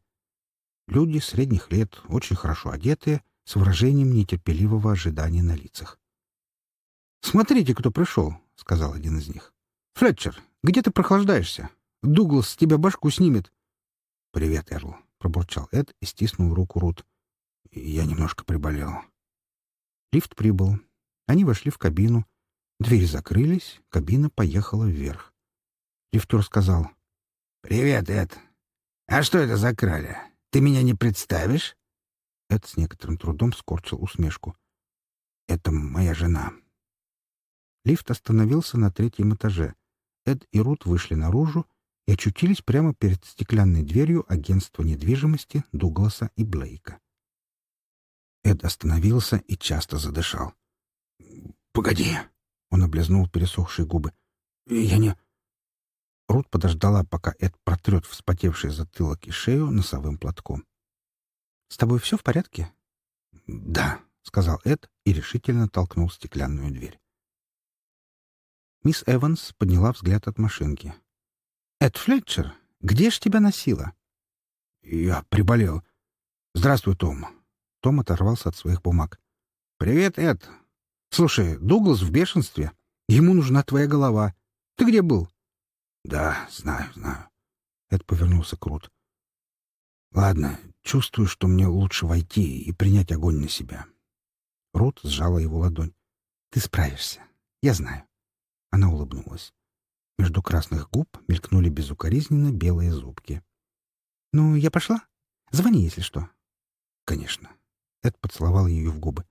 Люди средних лет, очень хорошо одетые, с выражением нетерпеливого ожидания на лицах. «Смотрите, кто пришел», — сказал один из них. «Флетчер, где ты прохлаждаешься? Дуглас с тебя башку снимет». «Привет, Эрл», — пробурчал Эд и стиснул руку Рут. Я немножко приболел. Лифт прибыл. Они вошли в кабину. Двери закрылись, кабина поехала вверх. Лифтер сказал. «Привет, Эд. А что это за краля? Ты меня не представишь?» Эд с некоторым трудом скорчил усмешку. «Это моя жена». Лифт остановился на третьем этаже. Эд и Рут вышли наружу и очутились прямо перед стеклянной дверью агентства недвижимости Дугласа и Блейка. Эд остановился и часто задышал. «Погоди!» — он облизнул пересохшие губы. «Я не...» Рут подождала, пока Эд протрет вспотевший затылок и шею носовым платком. «С тобой все в порядке?» «Да», — сказал Эд и решительно толкнул стеклянную дверь. Мисс Эванс подняла взгляд от машинки. «Эд Флетчер, где ж тебя носило?» «Я приболел. Здравствуй, Том. Том оторвался от своих бумаг. «Привет, Эд. Слушай, Дуглас в бешенстве. Ему нужна твоя голова. Ты где был?» «Да, знаю, знаю». Эд повернулся к Рут. «Ладно, чувствую, что мне лучше войти и принять огонь на себя». Рут сжала его ладонь. «Ты справишься. Я знаю». Она улыбнулась. Между красных губ мелькнули безукоризненно белые зубки. «Ну, я пошла? Звони, если что». «Конечно». Эд поцеловал ее в губы.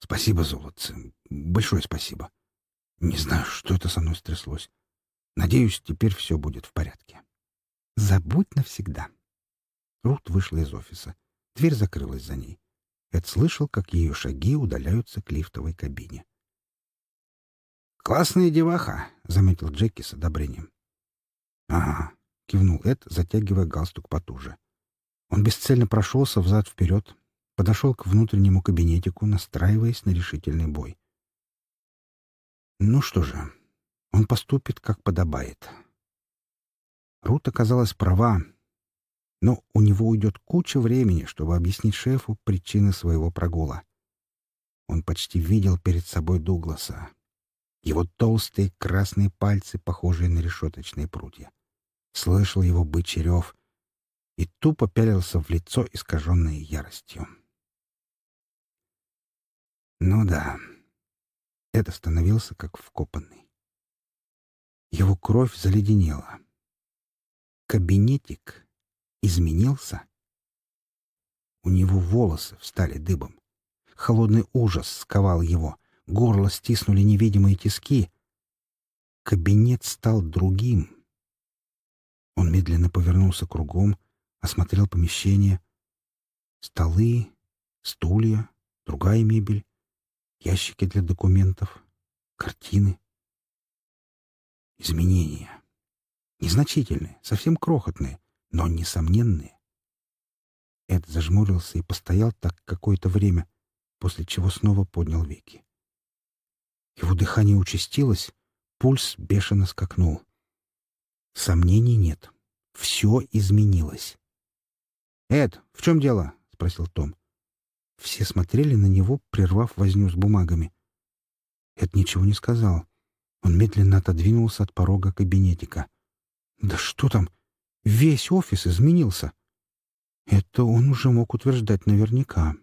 «Спасибо, золотце. Большое спасибо. Не знаю, что это со мной стряслось. Надеюсь, теперь все будет в порядке». «Забудь навсегда». Рут вышла из офиса. Дверь закрылась за ней. Эд слышал, как ее шаги удаляются к лифтовой кабине. «Классная деваха», — заметил Джеки с одобрением. «Ага», — кивнул Эд, затягивая галстук потуже. Он бесцельно прошелся взад-вперед, подошел к внутреннему кабинетику, настраиваясь на решительный бой. Ну что же, он поступит, как подобает. Рут оказалась права, но у него уйдет куча времени, чтобы объяснить шефу причины своего прогула. Он почти видел перед собой Дугласа, его толстые красные пальцы, похожие на решеточные прутья. Слышал его бычий рев и тупо пялился в лицо, искаженное яростью. Ну да, это становился как вкопанный. Его кровь заледенела. Кабинетик изменился. У него волосы встали дыбом. Холодный ужас сковал его — горло стиснули невидимые тиски. Кабинет стал другим. Он медленно повернулся кругом, осмотрел помещение. Столы, стулья, другая мебель, ящики для документов, картины. Изменения. Незначительные, совсем крохотные, но несомненные. Эд зажмурился и постоял так какое-то время, после чего снова поднял веки. Его дыхание участилось, пульс бешено скакнул. Сомнений нет. Все изменилось. «Эд, в чем дело?» — спросил Том. Все смотрели на него, прервав возню с бумагами. Эд ничего не сказал. Он медленно отодвинулся от порога кабинетика. «Да что там? Весь офис изменился!» Это он уже мог утверждать наверняка.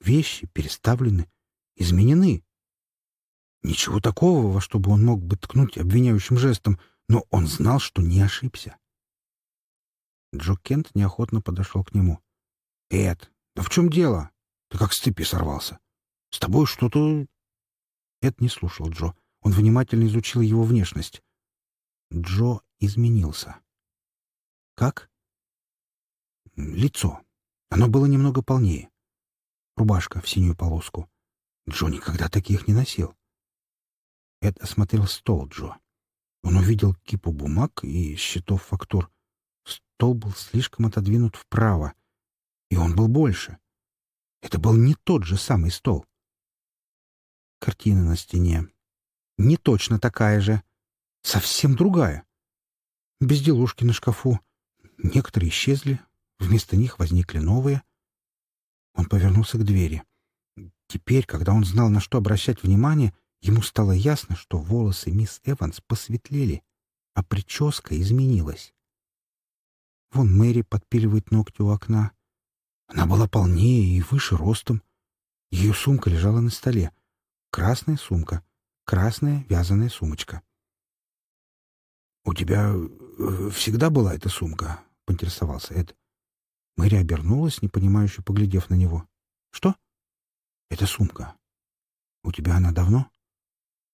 Вещи переставлены, изменены. Ничего такого, во что бы он мог бы ткнуть обвиняющим жестом, но он знал, что не ошибся. Джо Кент неохотно подошел к нему. «Эд, да в чем дело? Ты как с цепи сорвался. С тобой что-то...» Эд не слушал Джо. Он внимательно изучил его внешность. Джо изменился. «Как?» «Лицо. Оно было немного полнее. Рубашка в синюю полоску. Джо никогда таких не носил. Эд осмотрел стол Джо. Он увидел кипу бумаг и счетов фактур. Стол был слишком отодвинут вправо, и он был больше. Это был не тот же самый стол. Картина на стене. Не точно такая же. Совсем другая. Безделушки на шкафу. Некоторые исчезли. Вместо них возникли новые. Он повернулся к двери. Теперь, когда он знал, на что обращать внимание, Ему стало ясно, что волосы мисс Эванс посветлели, а прическа изменилась. Вон Мэри подпиливает ногти у окна. Она была полнее и выше ростом. Ее сумка лежала на столе. Красная сумка. Красная вязаная сумочка. «У тебя э, всегда была эта сумка?» — поинтересовался Эд. Мэри обернулась, непонимающе поглядев на него. «Что?» «Это сумка. У тебя она давно?»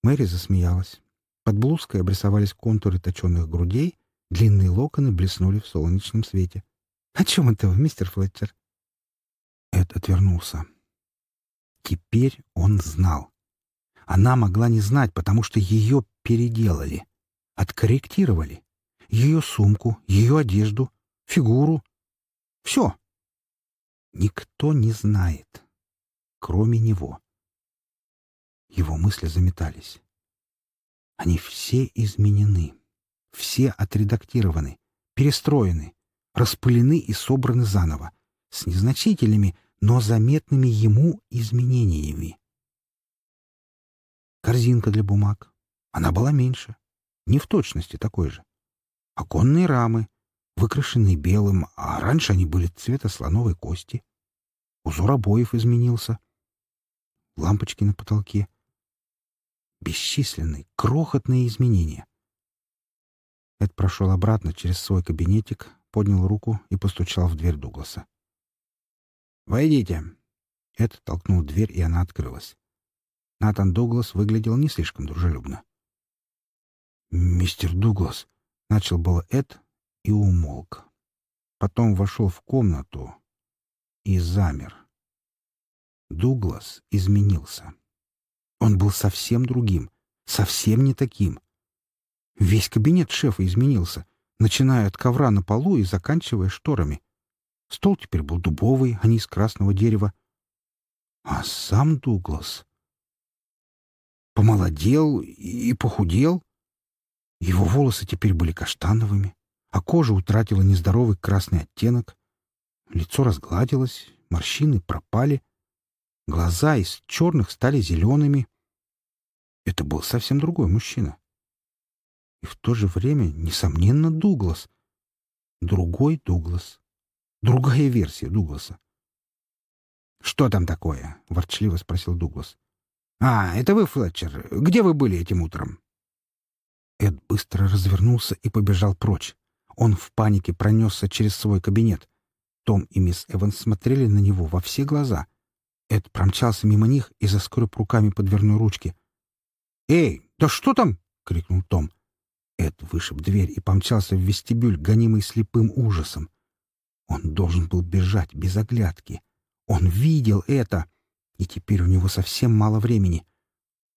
Мэри засмеялась. Под блузкой обрисовались контуры точенных грудей, длинные локоны блеснули в солнечном свете. «О чем это вы, мистер Флетчер?» Эд отвернулся. Теперь он знал. Она могла не знать, потому что ее переделали, откорректировали. Ее сумку, ее одежду, фигуру. Все. Никто не знает, кроме него. Его мысли заметались. Они все изменены, все отредактированы, перестроены, распылены и собраны заново, с незначительными, но заметными ему изменениями. Корзинка для бумаг. Она была меньше, не в точности такой же. Оконные рамы, выкрашенные белым, а раньше они были цвета слоновой кости. Узор обоев изменился. Лампочки на потолке — бесчисленные, крохотные изменения. Эд прошел обратно через свой кабинетик, поднял руку и постучал в дверь Дугласа. «Войдите!» Эд толкнул дверь, и она открылась. Натан Дуглас выглядел не слишком дружелюбно. «Мистер Дуглас!» — начал было Эд и умолк. Потом вошел в комнату и замер. Дуглас изменился. Он был совсем другим, совсем не таким. Весь кабинет шефа изменился, начиная от ковра на полу и заканчивая шторами. Стол теперь был дубовый, а не из красного дерева. А сам Дуглас помолодел и похудел. Его волосы теперь были каштановыми, а кожа утратила нездоровый красный оттенок. Лицо разгладилось, морщины пропали, глаза из черных стали зелеными. Это был совсем другой мужчина. И в то же время, несомненно, Дуглас. Другой Дуглас. Другая версия Дугласа. «Что там такое?» — ворчливо спросил Дуглас. «А, это вы, Флетчер. Где вы были этим утром?» Эд быстро развернулся и побежал прочь. Он в панике пронесся через свой кабинет. Том и мисс Эванс смотрели на него во все глаза. Эд промчался мимо них и заскреб руками по дверной ручке. «Эй, да что там?» — крикнул Том. Эд вышиб дверь и помчался в вестибюль, гонимый слепым ужасом. Он должен был бежать без оглядки. Он видел это, и теперь у него совсем мало времени.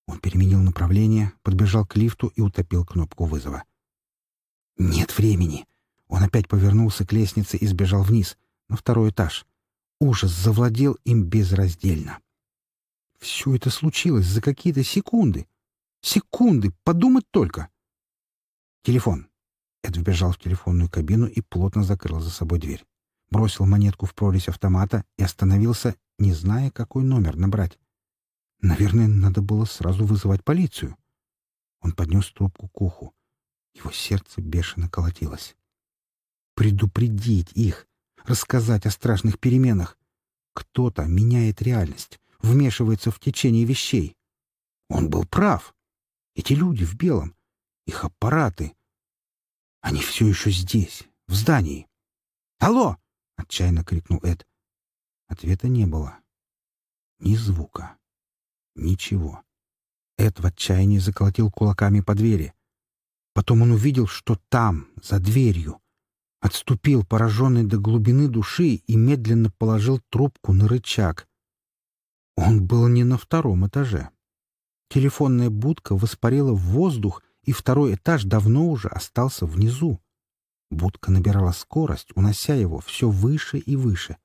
Он переменил направление, подбежал к лифту и утопил кнопку вызова. Нет времени. Он опять повернулся к лестнице и сбежал вниз, на второй этаж. Ужас завладел им безраздельно. Все это случилось за какие-то секунды. Секунды, подумать только. Телефон. Эд вбежал в телефонную кабину и плотно закрыл за собой дверь. Бросил монетку в прорезь автомата и остановился, не зная, какой номер набрать. Наверное, надо было сразу вызывать полицию. Он поднес трубку к уху. Его сердце бешено колотилось. Предупредить их, рассказать о страшных переменах. Кто-то меняет реальность, вмешивается в течение вещей. Он был прав. Эти люди в белом, их аппараты. Они все еще здесь, в здании. «Алло!» — отчаянно крикнул Эд. Ответа не было. Ни звука. Ничего. Эд в отчаянии заколотил кулаками по двери. Потом он увидел, что там, за дверью, отступил, пораженный до глубины души, и медленно положил трубку на рычаг. Он был не на втором этаже. Телефонная будка воспарила в воздух, и второй этаж давно уже остался внизу. Будка набирала скорость, унося его все выше и выше.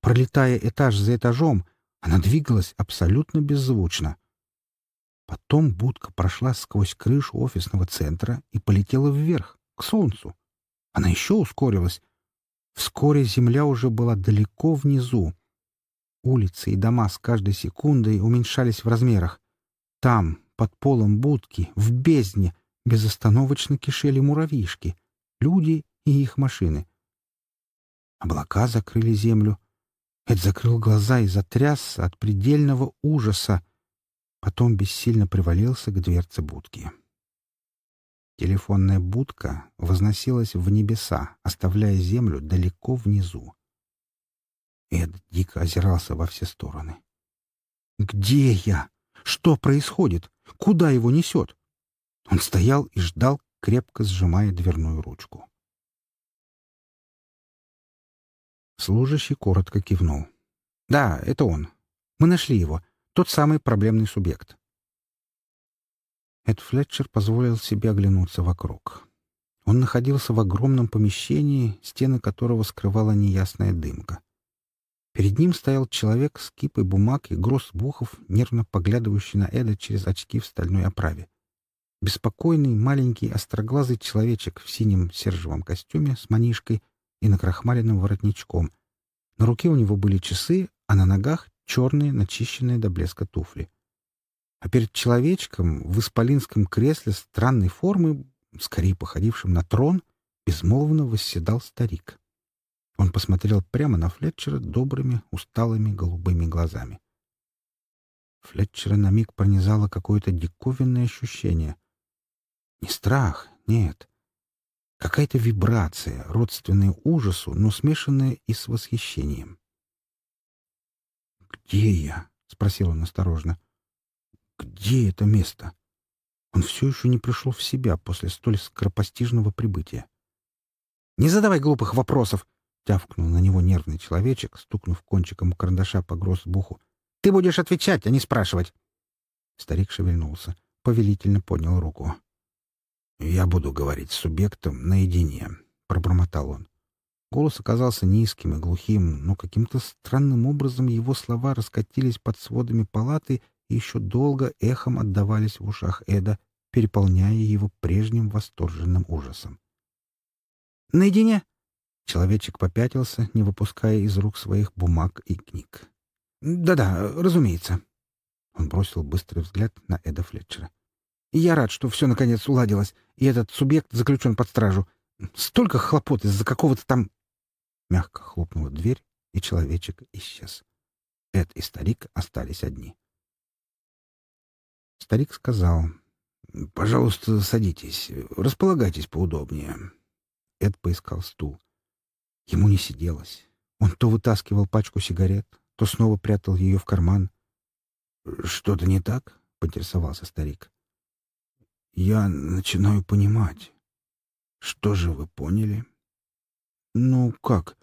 Пролетая этаж за этажом, она двигалась абсолютно беззвучно. Потом будка прошла сквозь крышу офисного центра и полетела вверх, к солнцу. Она еще ускорилась. Вскоре земля уже была далеко внизу. Улицы и дома с каждой секундой уменьшались в размерах. Там, под полом будки, в бездне, безостановочно кишели муравьишки, люди и их машины. Облака закрыли землю. Эд закрыл глаза и затрясся от предельного ужаса, Потом бессильно привалился к дверце будки. Телефонная будка возносилась в небеса, оставляя землю далеко внизу. Эд дико озирался во все стороны. «Где я? Что происходит? Куда его несет?» Он стоял и ждал, крепко сжимая дверную ручку. Служащий коротко кивнул. «Да, это он. Мы нашли его. Тот самый проблемный субъект. Эд Флетчер позволил себе оглянуться вокруг. Он находился в огромном помещении, стены которого скрывала неясная дымка. Перед ним стоял человек с кипой бумаг и гроссбухов, нервно поглядывающий на Эда через очки в стальной оправе. Беспокойный, маленький, остроглазый человечек в синем сержевом костюме с манишкой и накрахмаленным воротничком. На руке у него были часы, а на ногах черные, начищенные до блеска туфли. А перед человечком в исполинском кресле странной формы, скорее походившим на трон, безмолвно восседал старик. Он посмотрел прямо на Флетчера добрыми, усталыми голубыми глазами. Флетчера на миг пронизало какое-то диковинное ощущение. Не страх, нет. Какая-то вибрация, родственная ужасу, но смешанная и с восхищением. «Где я?» — спросил он осторожно. «Где это место?» Он все еще не пришел в себя после столь скоропостижного прибытия. «Не задавай глупых вопросов!» — тявкнул на него нервный человечек, стукнув кончиком карандаша по гроссбуху. «Ты будешь отвечать, а не спрашивать!» Старик шевельнулся, повелительно поднял руку. «Я буду говорить с субъектом наедине», — пробормотал он. Голос оказался низким и глухим, но каким-то странным образом его слова раскатились под сводами палаты и еще долго эхом отдавались в ушах Эда, переполняя его прежним восторженным ужасом. «Наедине?» Человечек попятился, не выпуская из рук своих бумаг и книг. «Да-да, разумеется». Он бросил быстрый взгляд на Эда Флетчера. «Я рад, что все наконец уладилось, и этот субъект заключен под стражу. Столько хлопот из-за какого-то там...» Мягко хлопнула дверь, и человечек исчез. Эд и старик остались одни. Старик сказал, «Пожалуйста, садитесь, располагайтесь поудобнее». Эд поискал стул. Ему не сиделось. Он то вытаскивал пачку сигарет, то снова прятал ее в карман. «Что-то не так?» — поинтересовался старик. «Я начинаю понимать. Что же вы поняли?» «Ну как?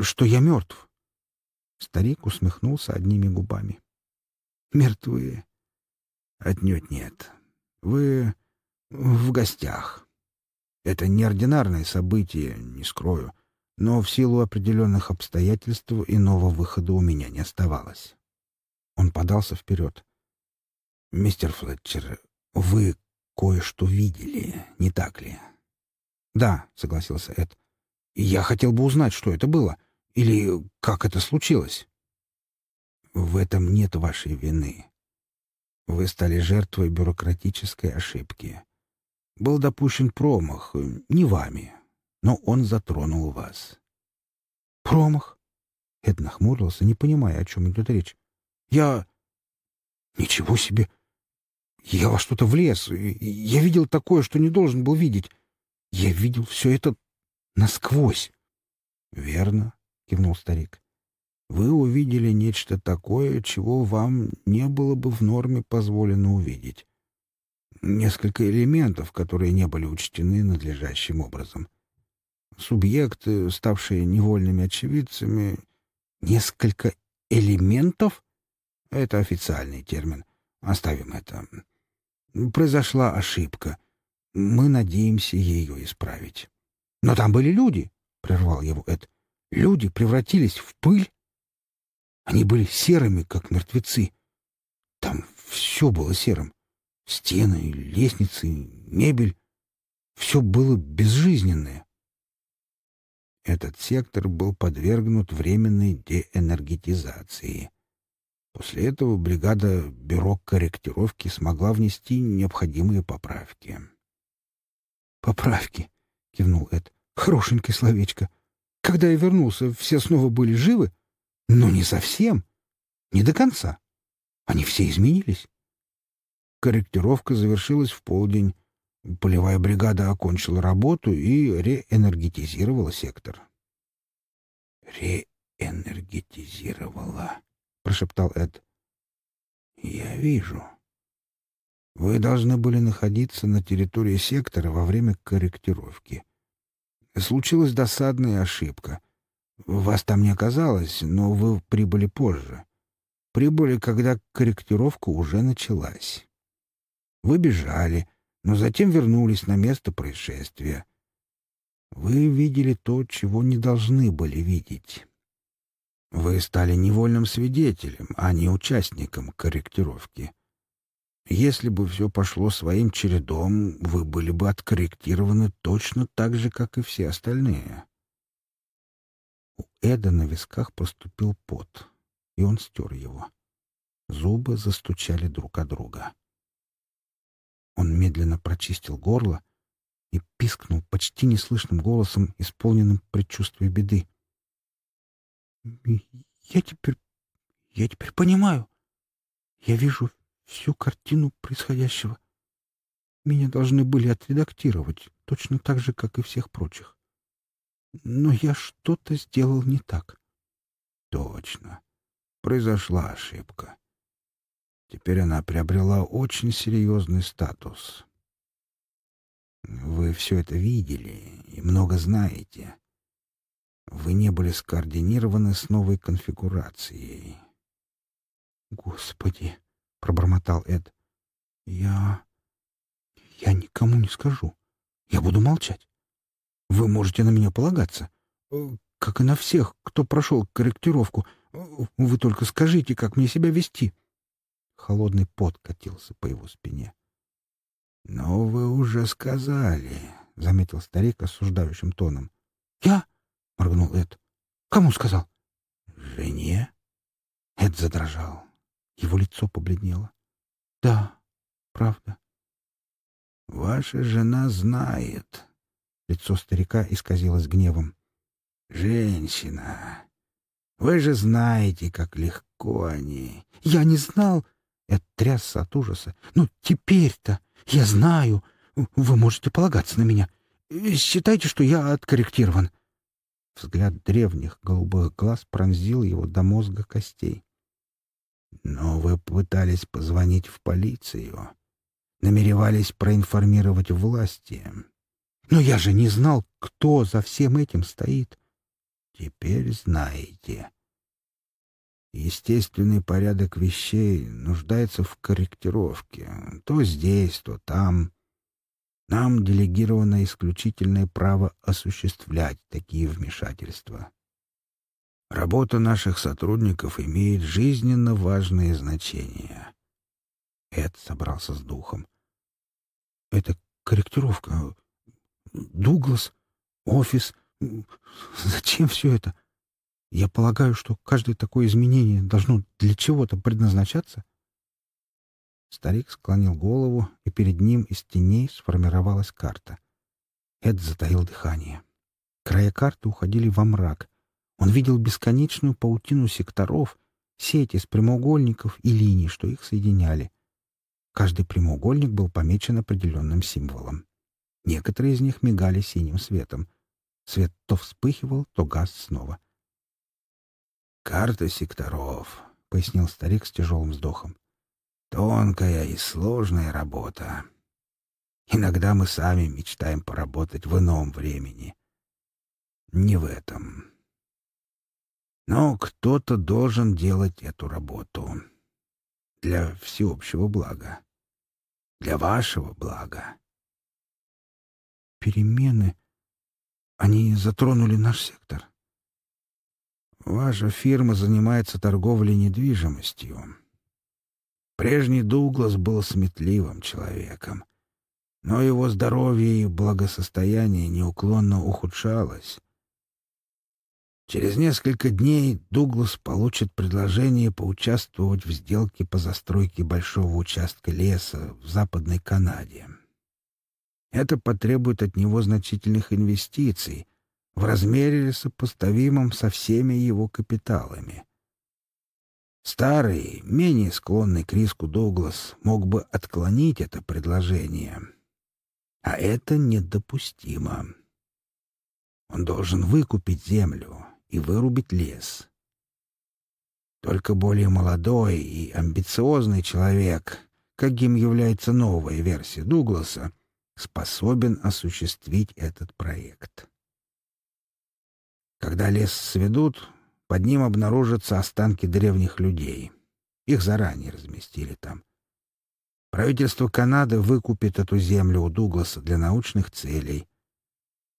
Что я мертв?» Старик усмехнулся одними губами. «Мертвые?» «Отнюдь нет. Вы в гостях. Это неординарное событие, не скрою но в силу определенных обстоятельств иного выхода у меня не оставалось. Он подался вперед. «Мистер Флетчер, вы кое-что видели, не так ли?» «Да», — согласился Эд. «Я хотел бы узнать, что это было, или как это случилось». «В этом нет вашей вины. Вы стали жертвой бюрократической ошибки. Был допущен промах, не вами, но он затронул вас. «Промах?» Эд нахмурился, не понимая, о чем идет речь. «Я... Ничего себе! Я во что-то влез. Я видел такое, что не должен был видеть. Я видел все это насквозь». «Верно», — кивнул старик. «Вы увидели нечто такое, чего вам не было бы в норме позволено увидеть. Несколько элементов, которые не были учтены надлежащим образом субъекты, ставшие невольными очевидцами, несколько элементов? Это официальный термин. Оставим это. Произошла ошибка. Мы надеемся ее исправить. Но там были люди, — прервал его Эд. Люди превратились в пыль. Они были серыми, как мертвецы. Там все было серым. Стены, лестницы, мебель. Все было безжизненное. Этот сектор был подвергнут временной деэнергетизации. После этого бригада бюро корректировки смогла внести необходимые поправки. «Поправки?» — кивнул Эд. «Хорошенькое словечко. Когда я вернулся, все снова были живы? Но не совсем. Не до конца. Они все изменились». Корректировка завершилась в полдень. Полевая бригада окончила работу и реэнергетизировала сектор. «Реэнергетизировала», — прошептал Эд. «Я вижу. Вы должны были находиться на территории сектора во время корректировки. Случилась досадная ошибка. Вас там не оказалось, но вы прибыли позже. Прибыли, когда корректировка уже началась. Вы бежали» но затем вернулись на место происшествия. Вы видели то, чего не должны были видеть. Вы стали невольным свидетелем, а не участником корректировки. Если бы все пошло своим чередом, вы были бы откорректированы точно так же, как и все остальные. У Эда на висках проступил пот, и он стер его. Зубы застучали друг о друга. Он медленно прочистил горло и пискнул почти неслышным голосом, исполненным предчувствия беды. «Я теперь... я теперь понимаю. Я вижу всю картину происходящего. Меня должны были отредактировать, точно так же, как и всех прочих. Но я что-то сделал не так. Точно. Произошла ошибка. Теперь она приобрела очень серьезный статус. Вы все это видели и много знаете. Вы не были скоординированы с новой конфигурацией. «Господи!» — пробормотал Эд. «Я... я никому не скажу. Я буду молчать. Вы можете на меня полагаться, э, как и на всех, кто прошел корректировку. Вы только скажите, как мне себя вести». Холодный пот катился по его спине. «Но вы уже сказали», — заметил старик осуждающим тоном. «Я?» — моргнул Эд. «Кому сказал?» «Жене?» Эд задрожал. Его лицо побледнело. «Да, правда». «Ваша жена знает». Лицо старика исказилось гневом. «Женщина, вы же знаете, как легко они...» «Я не знал...» Эд трясся от ужаса. «Ну, теперь-то я знаю. Вы можете полагаться на меня. Считайте, что я откорректирован». Взгляд древних голубых глаз пронзил его до мозга костей. «Но вы пытались позвонить в полицию, намеревались проинформировать власти». «Но я же не знал, кто за всем этим стоит». «Теперь знаете». Естественный порядок вещей нуждается в корректировке. То здесь, то там. Нам делегировано исключительное право осуществлять такие вмешательства. Работа наших сотрудников имеет жизненно важное значение. Эд собрался с духом. Это корректировка. Дуглас, офис. Зачем все это? Я полагаю, что каждое такое изменение должно для чего-то предназначаться? Старик склонил голову, и перед ним из теней сформировалась карта. Эд затаил дыхание. Края карты уходили во мрак. Он видел бесконечную паутину секторов, сеть из прямоугольников и линий, что их соединяли. Каждый прямоугольник был помечен определенным символом. Некоторые из них мигали синим светом. Свет то вспыхивал, то гас снова. «Карта секторов», — пояснил старик с тяжелым вздохом. Тонкая и сложная работа. Иногда мы сами мечтаем поработать в ином времени. Не в этом. Но кто-то должен делать эту работу. Для всеобщего блага. Для вашего блага. Перемены, они затронули наш сектор. Ваша фирма занимается торговлей недвижимостью. Прежний Дуглас был сметливым человеком, но его здоровье и благосостояние неуклонно ухудшалось. Через несколько дней Дуглас получит предложение поучаствовать в сделке по застройке большого участка леса в Западной Канаде. Это потребует от него значительных инвестиций в размере сопоставимом со всеми его капиталами — Старый, менее склонный к риску Дуглас мог бы отклонить это предложение. А это недопустимо. Он должен выкупить землю и вырубить лес. Только более молодой и амбициозный человек, каким является новая версия Дугласа, способен осуществить этот проект. Когда лес сведут, под ним обнаружатся останки древних людей. Их заранее разместили там. Правительство Канады выкупит эту землю у Дугласа для научных целей.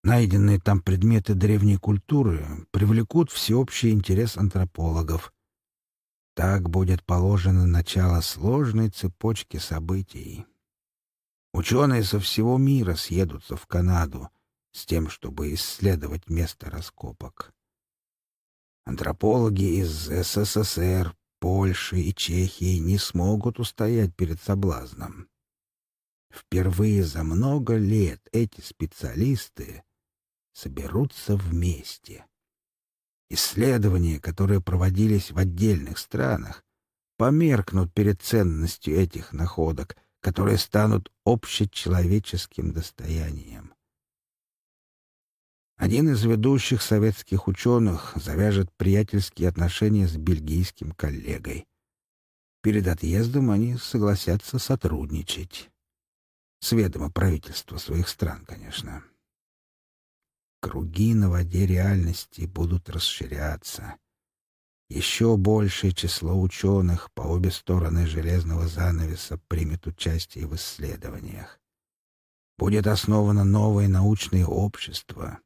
Найденные там предметы древней культуры привлекут всеобщий интерес антропологов. Так будет положено начало сложной цепочки событий. Ученые со всего мира съедутся в Канаду с тем, чтобы исследовать место раскопок. Антропологи из СССР, Польши и Чехии не смогут устоять перед соблазном. Впервые за много лет эти специалисты соберутся вместе. Исследования, которые проводились в отдельных странах, померкнут перед ценностью этих находок, которые станут общечеловеческим достоянием. Один из ведущих советских ученых завяжет приятельские отношения с бельгийским коллегой. Перед отъездом они согласятся сотрудничать. С ведома правительства своих стран, конечно. Круги на воде реальности будут расширяться. Еще большее число ученых по обе стороны железного занавеса примет участие в исследованиях. Будет основано новое научное общество.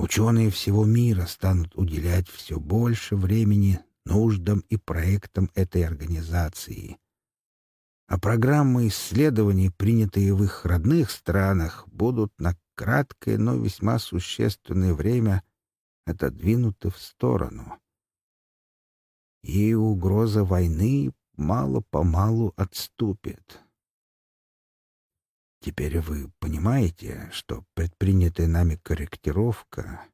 Ученые всего мира станут уделять все больше времени нуждам и проектам этой организации. А программы исследований, принятые в их родных странах, будут на краткое, но весьма существенное время отодвинуты в сторону и угроза войны мало-помалу отступит. Теперь вы понимаете, что предпринятая нами корректировка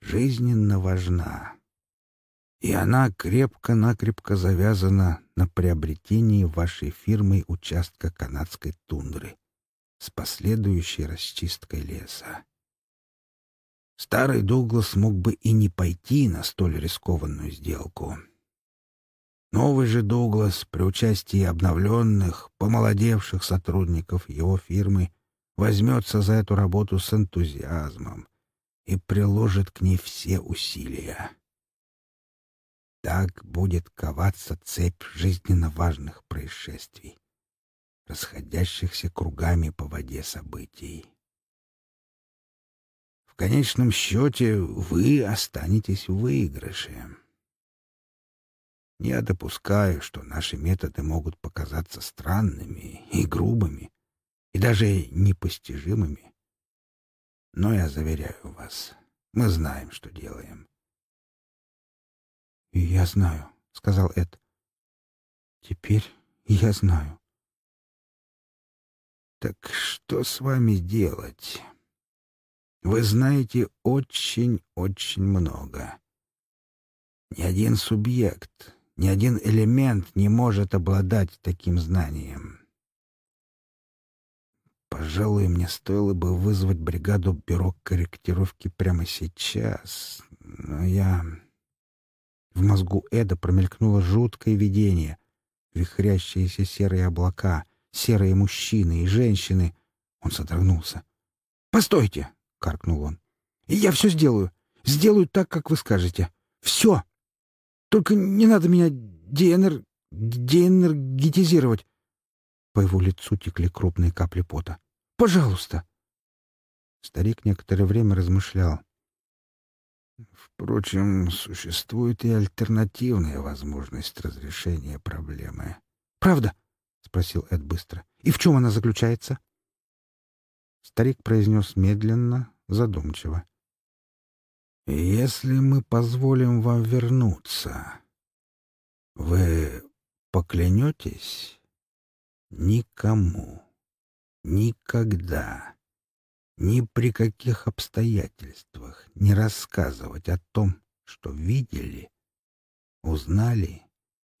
жизненно важна, и она крепко-накрепко завязана на приобретении вашей фирмой участка канадской тундры с последующей расчисткой леса. Старый Дуглас мог бы и не пойти на столь рискованную сделку — Новый же Дуглас при участии обновленных, помолодевших сотрудников его фирмы возьмется за эту работу с энтузиазмом и приложит к ней все усилия. Так будет коваться цепь жизненно важных происшествий, расходящихся кругами по воде событий. В конечном счете вы останетесь в выигрыше. Я допускаю, что наши методы могут показаться странными и грубыми, и даже непостижимыми. Но я заверяю вас, мы знаем, что делаем. — Я знаю, — сказал Эд. — Теперь я знаю. — Так что с вами делать? Вы знаете очень-очень много. Ни один субъект, ни один элемент не может обладать таким знанием. Пожалуй, мне стоило бы вызвать бригаду бюро корректировки прямо сейчас, но я... В мозгу Эда промелькнуло жуткое видение. Вихрящиеся серые облака, серые мужчины и женщины. Он содрогнулся. «Постойте!» — каркнул он. «Я все сделаю. Сделаю так, как вы скажете. Все!» Только не надо меня деэнер... деэнергетизировать. По его лицу текли крупные капли пота. «Пожалуйста!» Старик некоторое время размышлял. Впрочем, существует и альтернативная возможность разрешения проблемы. «Правда?» — спросил Эд быстро. «И в чем она заключается?» Старик произнес медленно, задумчиво. Если мы позволим вам вернуться, вы поклянетесь никому, никогда, ни при каких обстоятельствах не рассказывать о том, что видели, узнали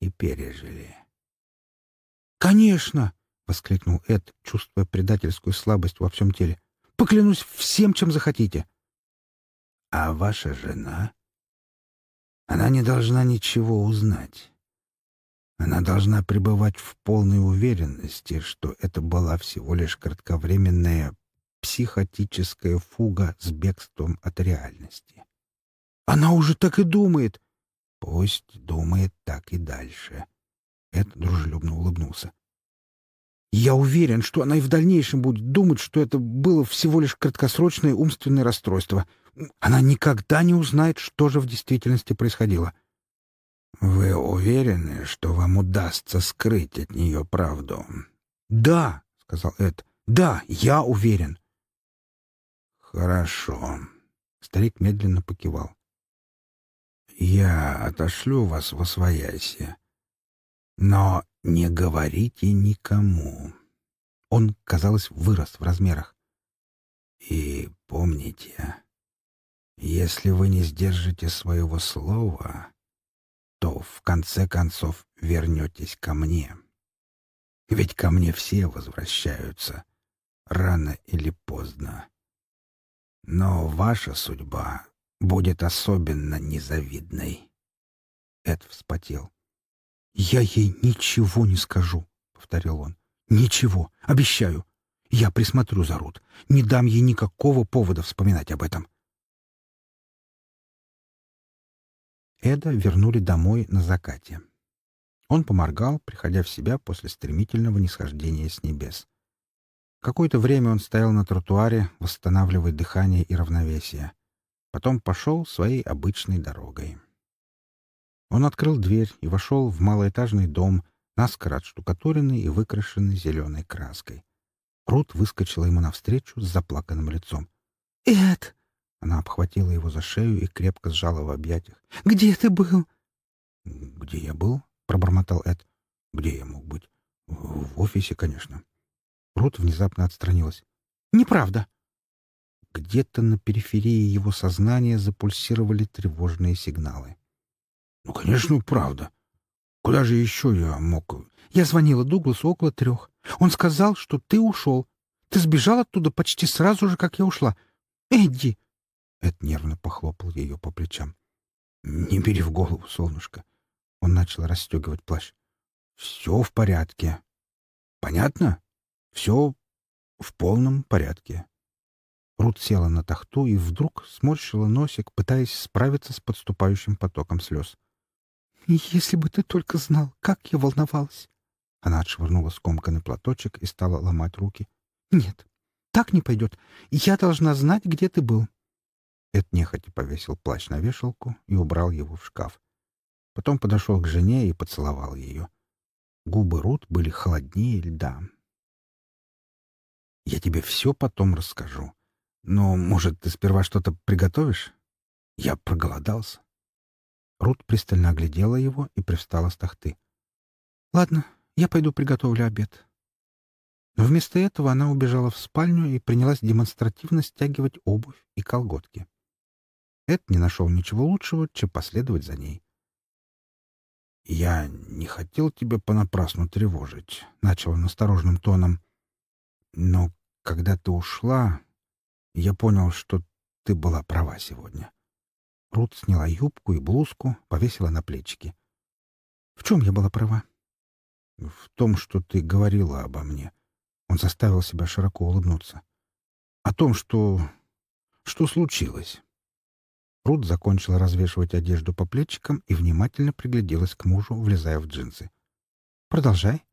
и пережили. «Конечно!» — воскликнул Эд, чувствуя предательскую слабость во всем теле. «Поклянусь всем, чем захотите!» А ваша жена? Она не должна ничего узнать. Она должна пребывать в полной уверенности, что это была всего лишь кратковременная психотическая фуга с бегством от реальности. Она уже так и думает. Пусть думает так и дальше. Эд дружелюбно улыбнулся. Я уверен, что она и в дальнейшем будет думать, что это было всего лишь краткосрочное умственное расстройство — она никогда не узнает, что же в действительности происходило. «Вы уверены, что вам удастся скрыть от нее правду?» «Да», — сказал Эд, — «да, я уверен». «Хорошо», — старик медленно покивал. «Я отошлю вас во свояси, но не говорите никому». Он, казалось, вырос в размерах. «И помните, если вы не сдержите своего слова, то в конце концов вернетесь ко мне. Ведь ко мне все возвращаются, рано или поздно. Но ваша судьба будет особенно незавидной. Эд вспотел. «Я ей ничего не скажу», — повторил он. «Ничего. Обещаю. Я присмотрю за Рут. Не дам ей никакого повода вспоминать об этом». Эда вернули домой на закате. Он поморгал, приходя в себя после стремительного нисхождения с небес. Какое-то время он стоял на тротуаре, восстанавливая дыхание и равновесие. Потом пошел своей обычной дорогой. Он открыл дверь и вошел в малоэтажный дом, наскоро отштукатуренный и выкрашенный зеленой краской. Рут выскочила ему навстречу с заплаканным лицом. «Эд!» Она обхватила его за шею и крепко сжала в объятиях. «Где ты был?» «Где я был?» — пробормотал Эд. «Где я мог быть?» «В офисе, конечно». Рут внезапно отстранилась. «Неправда». Где-то на периферии его сознания запульсировали тревожные сигналы. «Ну, конечно, правда. Куда же еще я мог...» «Я звонила Дугласу около трех. Он сказал, что ты ушел. Ты сбежал оттуда почти сразу же, как я ушла. Эдди, Эд нервно похлопал ее по плечам. «Не бери в голову, солнышко!» Он начал расстегивать плащ. «Все в порядке. Понятно? Все в полном порядке». Рут села на тахту и вдруг сморщила носик, пытаясь справиться с подступающим потоком слез. «Если бы ты только знал, как я волновалась!» Она отшвырнула скомканный платочек и стала ломать руки. «Нет, так не пойдет. Я должна знать, где ты был. Эд нехотя повесил плащ на вешалку и убрал его в шкаф. Потом подошел к жене и поцеловал ее. Губы Рут были холоднее льда. «Я тебе все потом расскажу. Но, может, ты сперва что-то приготовишь? Я проголодался». Рут пристально оглядела его и привстала с тахты. «Ладно, я пойду приготовлю обед». Но вместо этого она убежала в спальню и принялась демонстративно стягивать обувь и колготки. Эд не нашел ничего лучшего, чем последовать за ней. «Я не хотел тебя понапрасну тревожить», — начал он осторожным тоном. «Но когда ты ушла, я понял, что ты была права сегодня». Рут сняла юбку и блузку, повесила на плечики. «В чем я была права?» «В том, что ты говорила обо мне». Он заставил себя широко улыбнуться. «О том, что... что случилось». Рут закончила развешивать одежду по плечикам и внимательно пригляделась к мужу, влезая в джинсы. «Продолжай».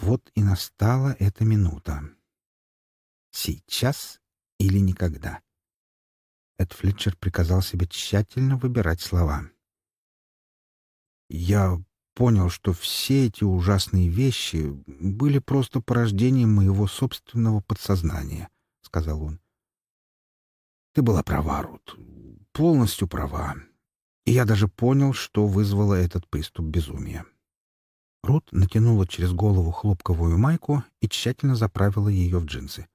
Вот и настала эта минута. Сейчас или никогда. Эд Флетчер приказал себе тщательно выбирать слова. «Я понял, что все эти ужасные вещи были просто порождением моего собственного подсознания», — сказал он. Ты была права, Рут. Полностью права. И я даже понял, что вызвало этот приступ безумия. Рут натянула через голову хлопковую майку и тщательно заправила ее в джинсы.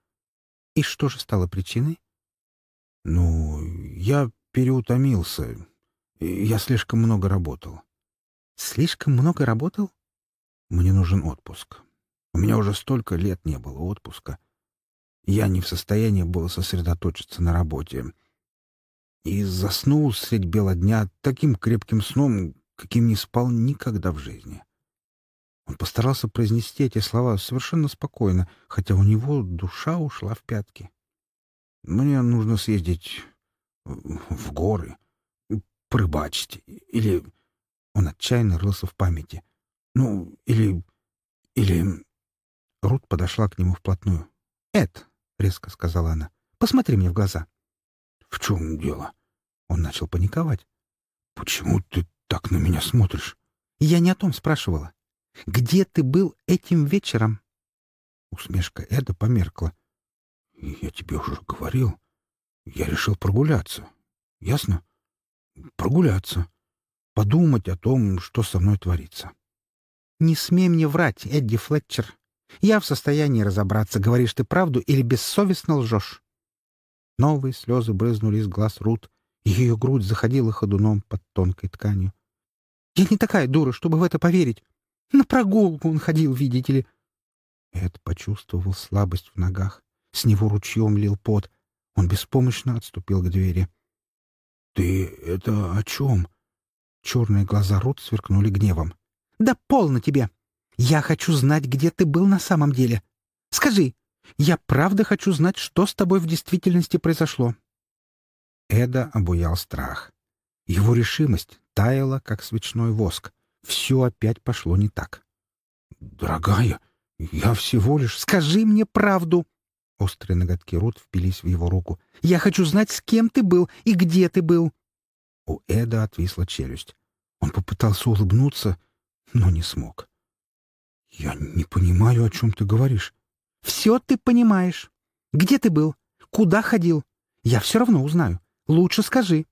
И что же стало причиной? Ну, я переутомился. Я слишком много работал. Слишком много работал? Мне нужен отпуск. У меня уже столько лет не было отпуска. Я не в состоянии был сосредоточиться на работе. И заснул средь бела дня таким крепким сном, каким не спал никогда в жизни. Он постарался произнести эти слова совершенно спокойно, хотя у него душа ушла в пятки. «Мне нужно съездить в горы, порыбачить, или...» Он отчаянно рылся в памяти. «Ну, или... или...» Рут подошла к нему вплотную. «Эд, — резко сказала она. «Посмотри мне в глаза». «В чем дело?» Он начал паниковать. «Почему ты так на меня смотришь?» «Я не о том спрашивала. Где ты был этим вечером?» Усмешка Эда померкла. «Я тебе уже говорил. Я решил прогуляться. Ясно? Прогуляться. Подумать о том, что со мной творится». «Не смей мне врать, Эдди Флетчер. Я в состоянии разобраться, говоришь ты правду или бессовестно лжешь. Новые слезы брызнули из глаз Рут, и ее грудь заходила ходуном под тонкой тканью. «Я не такая дура, чтобы в это поверить. На прогулку он ходил, видите ли. Эд почувствовал слабость в ногах. С него ручьем лил пот. Он беспомощно отступил к двери. — Ты это о чем? Черные глаза Рут сверкнули гневом. — Да полно тебе! Я хочу знать, где ты был на самом деле. Скажи, я правда хочу знать, что с тобой в действительности произошло. Эда обуял страх. Его решимость таяла, как свечной воск. Все опять пошло не так. «Дорогая, я всего лишь...» «Скажи мне правду!» Острые ноготки Рут впились в его руку. «Я хочу знать, с кем ты был и где ты был!» У Эда отвисла челюсть. Он попытался улыбнуться, но не смог. «Я не понимаю, о чем ты говоришь». «Все ты понимаешь. Где ты был? Куда ходил? Я все равно узнаю. Лучше скажи».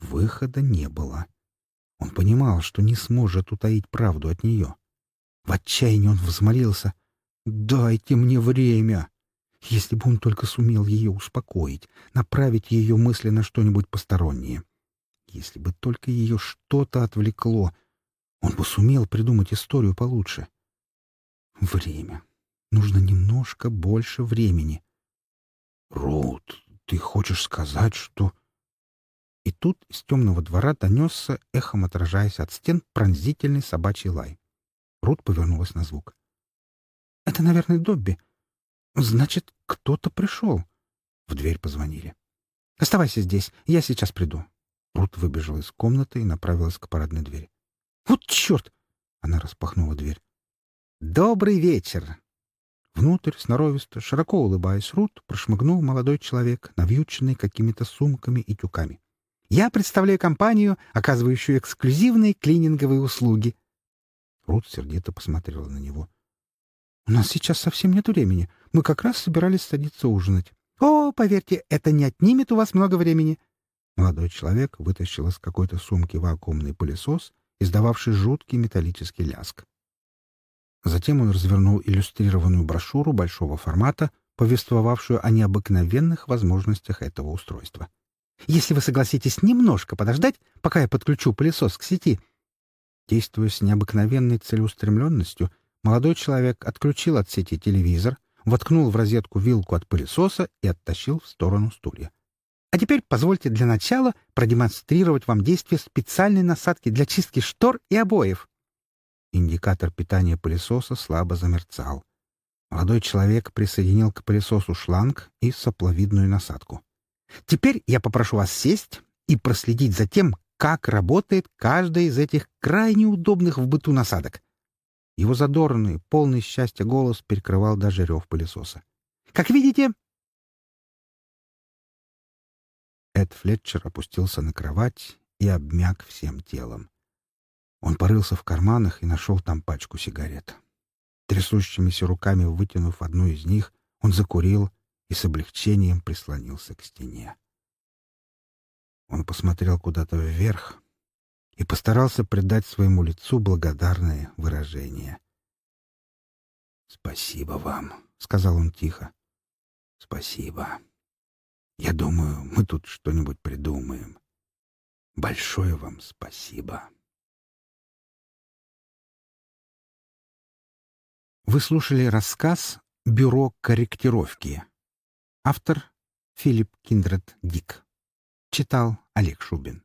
Выхода не было. Он понимал, что не сможет утаить правду от нее. В отчаянии он взмолился. «Дайте мне время!» Если бы он только сумел ее успокоить, направить ее мысли на что-нибудь постороннее. Если бы только ее что-то отвлекло, он бы сумел придумать историю получше. Время. Нужно немножко больше времени. «Рут, ты хочешь сказать, что...» И тут из темного двора донесся, эхом отражаясь от стен, пронзительный собачий лай. Рут повернулась на звук. «Это, наверное, Добби. Значит, кто-то пришел». В дверь позвонили. «Оставайся здесь, я сейчас приду». Рут выбежала из комнаты и направилась к парадной двери. «Вот черт!» — она распахнула дверь. «Добрый вечер!» Внутрь, сноровисто, широко улыбаясь Рут, прошмыгнул молодой человек, навьюченный какими-то сумками и тюками. «Я представляю компанию, оказывающую эксклюзивные клининговые услуги». Рут сердито посмотрела на него. «У нас сейчас совсем нет времени. Мы как раз собирались садиться ужинать». «О, поверьте, это не отнимет у вас много времени». Молодой человек вытащил из какой-то сумки вакуумный пылесос, издававший жуткий металлический ляск. Затем он развернул иллюстрированную брошюру большого формата, повествовавшую о необыкновенных возможностях этого устройства. «Если вы согласитесь немножко подождать, пока я подключу пылесос к сети...» Действуя с необыкновенной целеустремленностью, молодой человек отключил от сети телевизор, воткнул в розетку вилку от пылесоса и оттащил в сторону стулья. «А теперь позвольте для начала продемонстрировать вам действие специальной насадки для чистки штор и обоев». Индикатор питания пылесоса слабо замерцал. Молодой человек присоединил к пылесосу шланг и сопловидную насадку. «Теперь я попрошу вас сесть и проследить за тем, как работает каждая из этих крайне удобных в быту насадок». Его задорный, полный счастья голос перекрывал даже рев пылесоса. «Как видите...» Эд Флетчер опустился на кровать и обмяк всем телом. Он порылся в карманах и нашел там пачку сигарет. Трясущимися руками вытянув одну из них, он закурил и с облегчением прислонился к стене. Он посмотрел куда-то вверх и постарался придать своему лицу благодарное выражение. «Спасибо вам», — сказал он тихо. «Спасибо. Я думаю, мы тут что-нибудь придумаем. Большое вам спасибо». Вы слушали рассказ «Бюро корректировки». Автор Филипп Киндред Дик. Читал Олег Шубин.